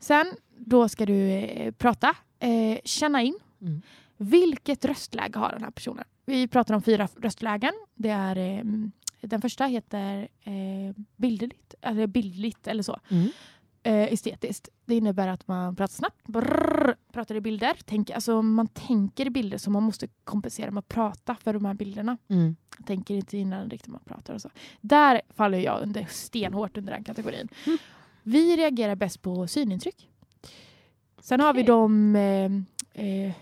Sen, då ska du eh, prata, eh, känna in. Mm. Vilket röstläge har den här personen? Vi pratar om fyra röstlägen. Det är, eh, den första heter eh, bildligt, eller bildligt eller så. Mm. Eh, estetiskt. Det innebär att man pratar snabbt, brrr, pratar i bilder. Tänk, alltså, man tänker i bilder så man måste kompensera med att prata för de här bilderna. Mm. Tänker inte innan riktigt man pratar och så. Där faller jag under, stenhårt under den kategorin. Mm. Vi reagerar bäst på synintryck. Sen har vi de eh, eh,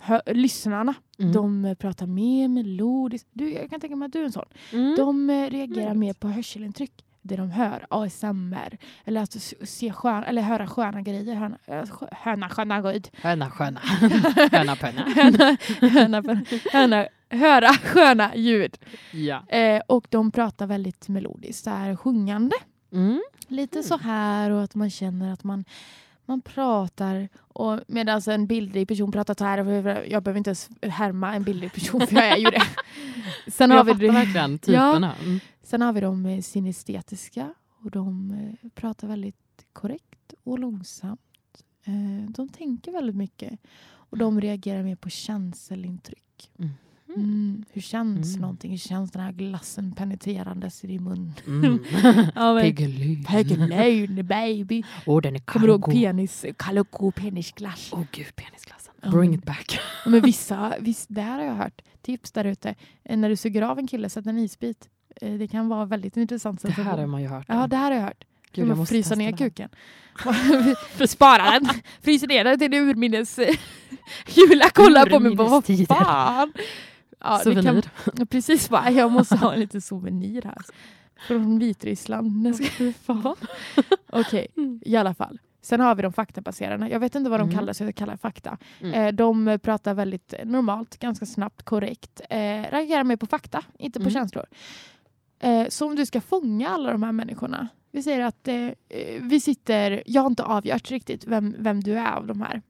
hö- lyssnarna. Mm. De eh, pratar mer melodiskt. Du, jag kan tänka mig att du är en sån. Mm. De eh, reagerar mer på hörselintryck. det de hör, ASMR, eller att s- se skön, eller höra sköna grejer, höna, skö- höna, sköna grejer, Höna sköna. Höna pönna. höna, höna, höna, höra sköna ljud. Ja. Eh, och de pratar väldigt melodiskt, så här sjungande. Mm. Lite så här och att man känner att man, man pratar och medan en bildlig person pratar så här. Jag behöver inte ens härma en bildlig person för jag är ju det. Sen har vi, fattar verkligen typerna. Mm. sen har vi de eh, synestetiska och de eh, pratar väldigt korrekt och långsamt. Eh, de tänker väldigt mycket och de reagerar mer på känselintryck. Mm. Mm, hur känns Mm. någonting? Hur känns den här glassen penetrerandes i din mun? Mm. Ja. Peggelöjn baby. Åh, den är Kommer du ihåg penis, kaloko penisglass? Åh gud, penisglassen. Bring it back. Ja, Men vissa, visst, det här har jag hört. Tips där ute. Eh, När du suger av en kille, sätt en isbit. Eh, Det kan vara väldigt intressant. Det här har man ju hört. Ja, det här har jag hört. Gud, jag måste frysa ner kuken. Spara den. Fryser ner den till urminnes... Julia kollar på mig och bara, vad fan? Ja, kan, Souvenir. Ja, Precis, bara, jag måste ha en liten souvenir här. Från Vitryssland. Okej, i alla fall. Sen har vi de faktabaserade. Jag vet inte vad de Mm. kallar sig, jag kallar fakta. Mm. Eh, de pratar väldigt normalt, ganska snabbt, korrekt. Eh, reagerar mer på fakta, inte på Mm. känslor. Eh, så om du ska fånga alla de här människorna. Vi säger att eh, eh, vi sitter, jag har inte avgjort riktigt vem, vem du är av de här.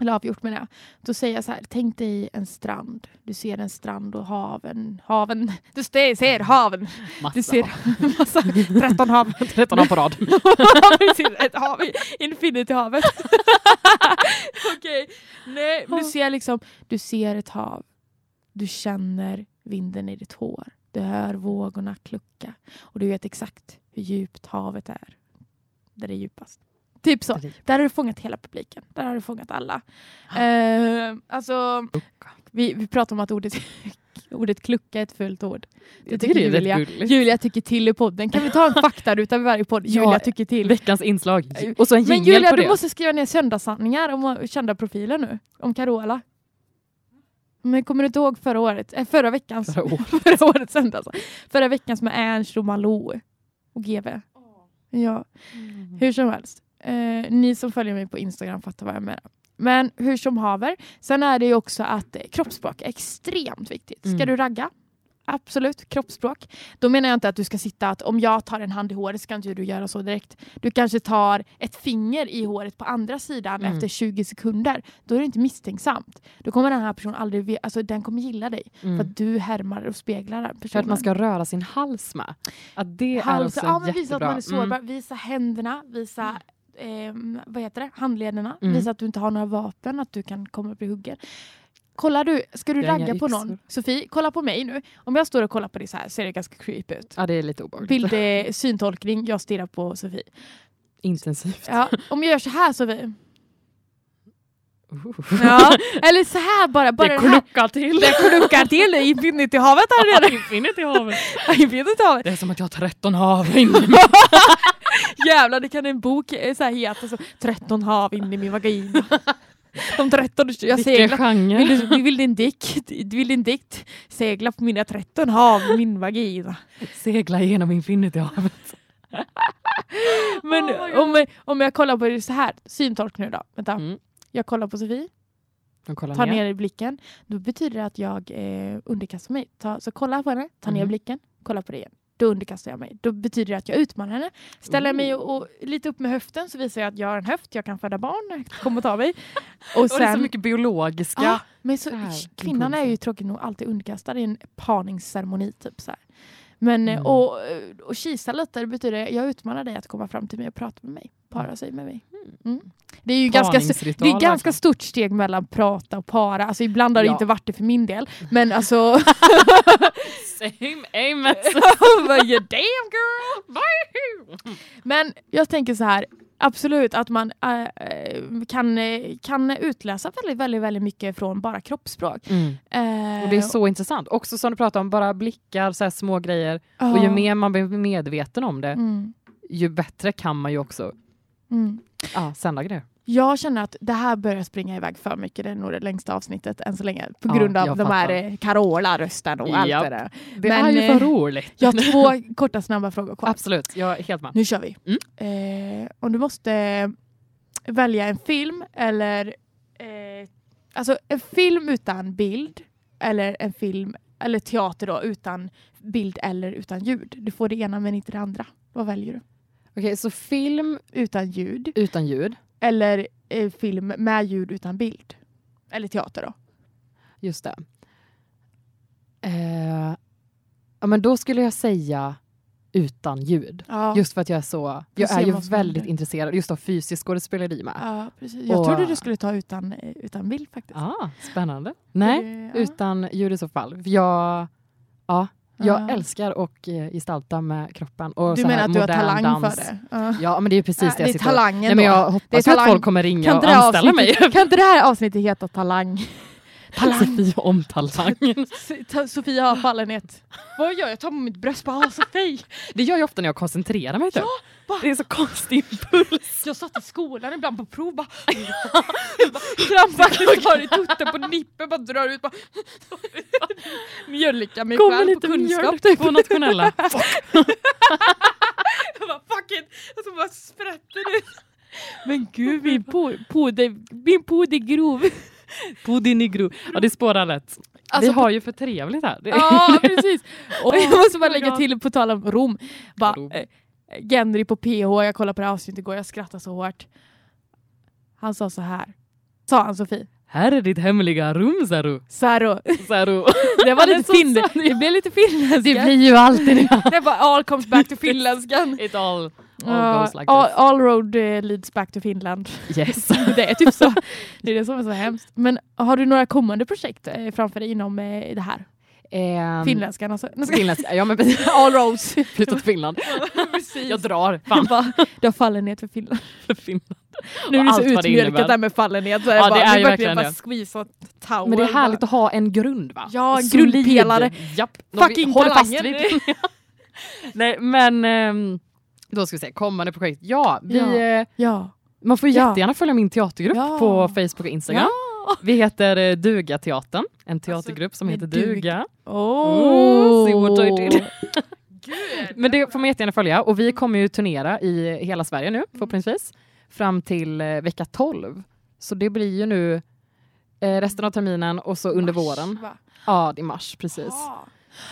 Eller avgjort menar jag. Då säger jag så här, tänk dig en strand. Du ser en strand och haven. haven. Du ser, haven. Massa. Du ser massa, 13 hav. 13 år på rad. Ett hav. Infinity-havet. Okej. Nej, du ser liksom, du ser ett hav. Du känner vinden i ditt hår. Du hör vågorna klucka. Och du vet exakt hur djupt havet är. Där det är djupast. Typ så. Där har du fångat hela publiken. Där har du fångat alla. Eh, alltså, vi, vi pratar om att ordet, ordet klucka är ett fult ord. Jag tycker tycker det är Julia. Julia tycker till i podden. Kan vi ta en faktaruta vid varje podd? Ja. Julia tycker till. Veckans inslag. Och så en Men Julia, på du det. måste skriva ner söndagssanningar om kända profiler nu. Om Carola. Men kommer du inte ihåg förra året? Äh, förra veckans. Förra året. förra årets söndags. Förra veckans med Ernst och Malou. Och GV. Ja, hur som helst. Eh, ni som följer mig på Instagram fattar vad jag menar. Men hur som haver. Sen är det ju också att eh, kroppsspråk är extremt viktigt. Ska Mm. du ragga? Absolut, kroppsspråk. Då menar jag inte att du ska sitta att om jag tar en hand i håret ska inte du göra så direkt. Du kanske tar ett finger i håret på andra sidan Mm. efter 20 sekunder. Då är det inte misstänksamt. Då kommer den här personen aldrig, alltså den kommer gilla dig. För Mm. att du härmar och speglar den För personen. att man ska röra sin hals med. Att det är Hals, också ja, men jättebra. visa att man är sårbar. Mm. Visa händerna, visa ehm, vad heter det? handlederna. Mm. Visa att du inte har några vapen, att du kan komma och bli huggen. Kollar du, ska du ragga på någon? Sofie, kolla på mig nu. Om jag står och kollar på dig så här ser det ganska creepy ut. Ja, det är lite obehagligt. Bild är syntolkning, jag stirrar på Sofie. Intensivt. Ja, om jag gör så här Sofie. Uh. Ja. Eller så här bara. bara det kluckar till. Det kluckar till i Infinity-havet här nere. Infinity havet. Infinity-havet. Det är som att jag har 13 hav inne i Jävlar, det kan en bok eh, så här heta. Så, 13 hav in i min vagina. De 13, jag seglar. Vill du, vill din dikt, vill din dikt segla på mina 13 hav min vagina. Segla genom Infinity havet. Men Oh om, om jag kollar på det så här, syntolk nu då. Vänta. Mm. Jag kollar på Sofie, kollar tar ner. ner i blicken. Då betyder det att jag eh, underkastar mig. Ta, så kolla på henne, ta ner Mhm. blicken, kolla på det igen. Då underkastar jag mig. Då betyder det att jag utmanar henne. Ställer mig och, och lite upp med höften så visar jag att jag har en höft, jag kan föda barn, kom och ta mig. Och Och det är så mycket biologiska. Ja, men så, kvinnan är ju tråkigt nog alltid underkastad i en parningsceremoni. Typ, så här. Men Mm. och, och kisa lite, det betyder jag utmanar dig att komma fram till mig och prata med mig. Para sig med mig. Mm. Det är ju ganska, det är ganska verkligen. stort steg mellan prata och para. Alltså, ibland har det Ja. inte varit det för min del. Men alltså... Same aim as you damn girl! Men jag tänker så här, absolut att man äh, äh, kan, kan utläsa väldigt, väldigt, väldigt mycket från bara kroppsspråk. mm. Äh, Och det är så intressant. Också som du pratar om, bara blickar, så små grejer. Och ju mer man blir medveten om det, Mm, ju bättre kan man ju också mm. ja, sända grejer. Jag känner att det här börjar springa iväg för mycket. Det är nog det längsta avsnittet än så länge. På Ja, grund av jag de här fattar. eh, Carola-rösten och allt Japp. det där. Det Men, är ju eh, för roligt. Jag har två korta snabba frågor kvar. Absolut, jag är helt med. Nu kör vi. Mm. Eh, om du måste välja en film eller eh, alltså en film utan bild eller en film eller teater då utan bild eller utan ljud. Du får det ena men inte det andra. Vad väljer du? Okej, så film Utan ljud utan ljud. eller eh, film med ljud utan bild? Eller teater då? Just det. Eh, ja, men då skulle jag säga utan ljud. Ja, Just för att jag är så, jag är ju väldigt händer. intresserad just av fysisk skådespeleri med. ja precis. Jag Och- trodde du skulle ta utan, eh, utan bild faktiskt. Ah, spännande. Nej, Det- ja. utan ljud i så fall. Jag, ja, jag Ja. älskar att eh, gestalta med kroppen. Och Du menar att du har talang dans. för det? Ja. Ja, men det är precis det jag sitter och- Nej, men. Jag hoppas att folk kommer ringa och anställa mig. kan inte det här avsnittet heta Talang? Talang. Sofia om talang. Ta- Sofia har fallenhet. Vad gör jag? Jag tar på mitt bröst bara, "Ah, Sofie. Det gör jag ofta när jag koncentrerar mig. Typ. Det är så konstig impuls. Jag satt i skolan ibland på prov bara, bara krampaktigt tar i tutten på nippen, bara drar ut bara mjölkar mig Kommer själv på kunskap. typ på nationella. Jag bara fuck it! Och så bara sprätter det. Men gud min po- puder, min puder grov. Grov. Ja, det spårar lätt. Alltså, Vi har ju för trevligt här. Ja precis. Och jag måste bara lägga till på tal om Rom. Bara, eh, Gendry på PH, jag kollade på det här avsnittet igår, jag skrattade så hårt. Han sa så här. Sa han Sofie? Här är ditt hemliga rum, Saru. Saro. Saru. Det var lite så fin sann. det blev lite finländska. Det blir ju alltid det. det var all comes back to finländskan. It all, all goes like all, this. all road eh, leads back to Finland. Yes. det är typ så. Det är det som är så hemskt. Men har du några kommande projekt eh, framför dig inom eh, det här? Um, Finländskan alltså? Finländska. Ja men. All roads. Flytta till Finland. Jag drar. Jag Fan bara, det har fallenhet för Finland. för Finland. Nu är det så utmjölkat där med fallenhet. Så Ja, jag bara, det är ju verkligen bara squeeza towel. Men det är härligt bara. att ha en grund va? Ja, en grundpelare. Japp. Fucking håller fast vid. Nej men ehm, då ska vi se, kommande projekt. Ja, vi, Ja. eh, Ja. man får jättegärna följa min teatergrupp Ja. på Facebook och Instagram. Vi heter eh, Duga teatern, en teatergrupp som med heter Dug. Duga. Oh. see what I did. Men det får man jättegärna följa och vi kommer ju turnera i hela Sverige nu förhoppningsvis fram till eh, vecka 12. Så det blir ju nu eh, resten av terminen och så under Mars, våren. va? Ja, det är mars precis. Ja.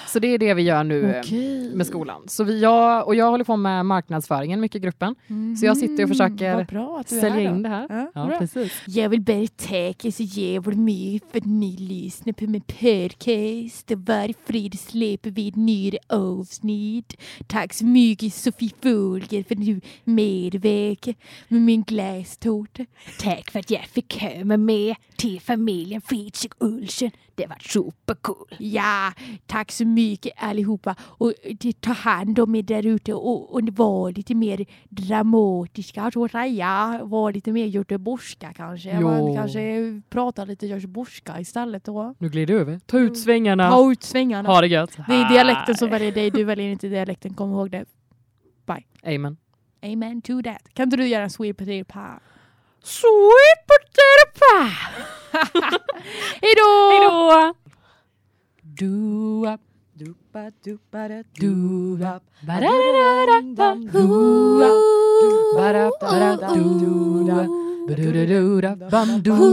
Så det är det vi gör nu eh, Okej. med skolan. Så vi, jag, och jag håller på med marknadsföringen mycket i gruppen. Så jag sitter och försöker Mm, är Sälja in det här. Ja, Ja, precis. Jag vill bara tacka så jävligt mycket för att ni lyssnar på min podcast. Varje fredag släpper vi ett nytt avsnitt. Tack så mycket Sofie Folger för att du medverkar med min glasstårta. Tack för att jag fick komma med till familjen Fritz och Olsen. Det var supercool. Ja, tack så mycket allihopa. Och ta hand om er där ute och, och var lite mer dramatiska så att säga. Var lite mer göteborgska kanske. Jo. Man kanske pratar lite göteborgska istället då. Nu glider du över. Ta ut svängarna. Ta ut svängarna. Ha det gött. Det är dialekten som väljer dig, du väljer inte dialekten. Kom ihåg det. Amen. Amen to that. Kan inte du göra en sweet potato pie? Sweet potato pie. Hejdå! Hejdå! Dua. Dupa dua, da dua, ba da da da da dua, ba da da da duda dua, da da da dua, duda dua,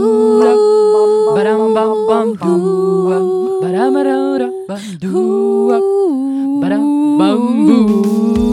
da dua, bam dua ba da da da bam dua ba da dua, bua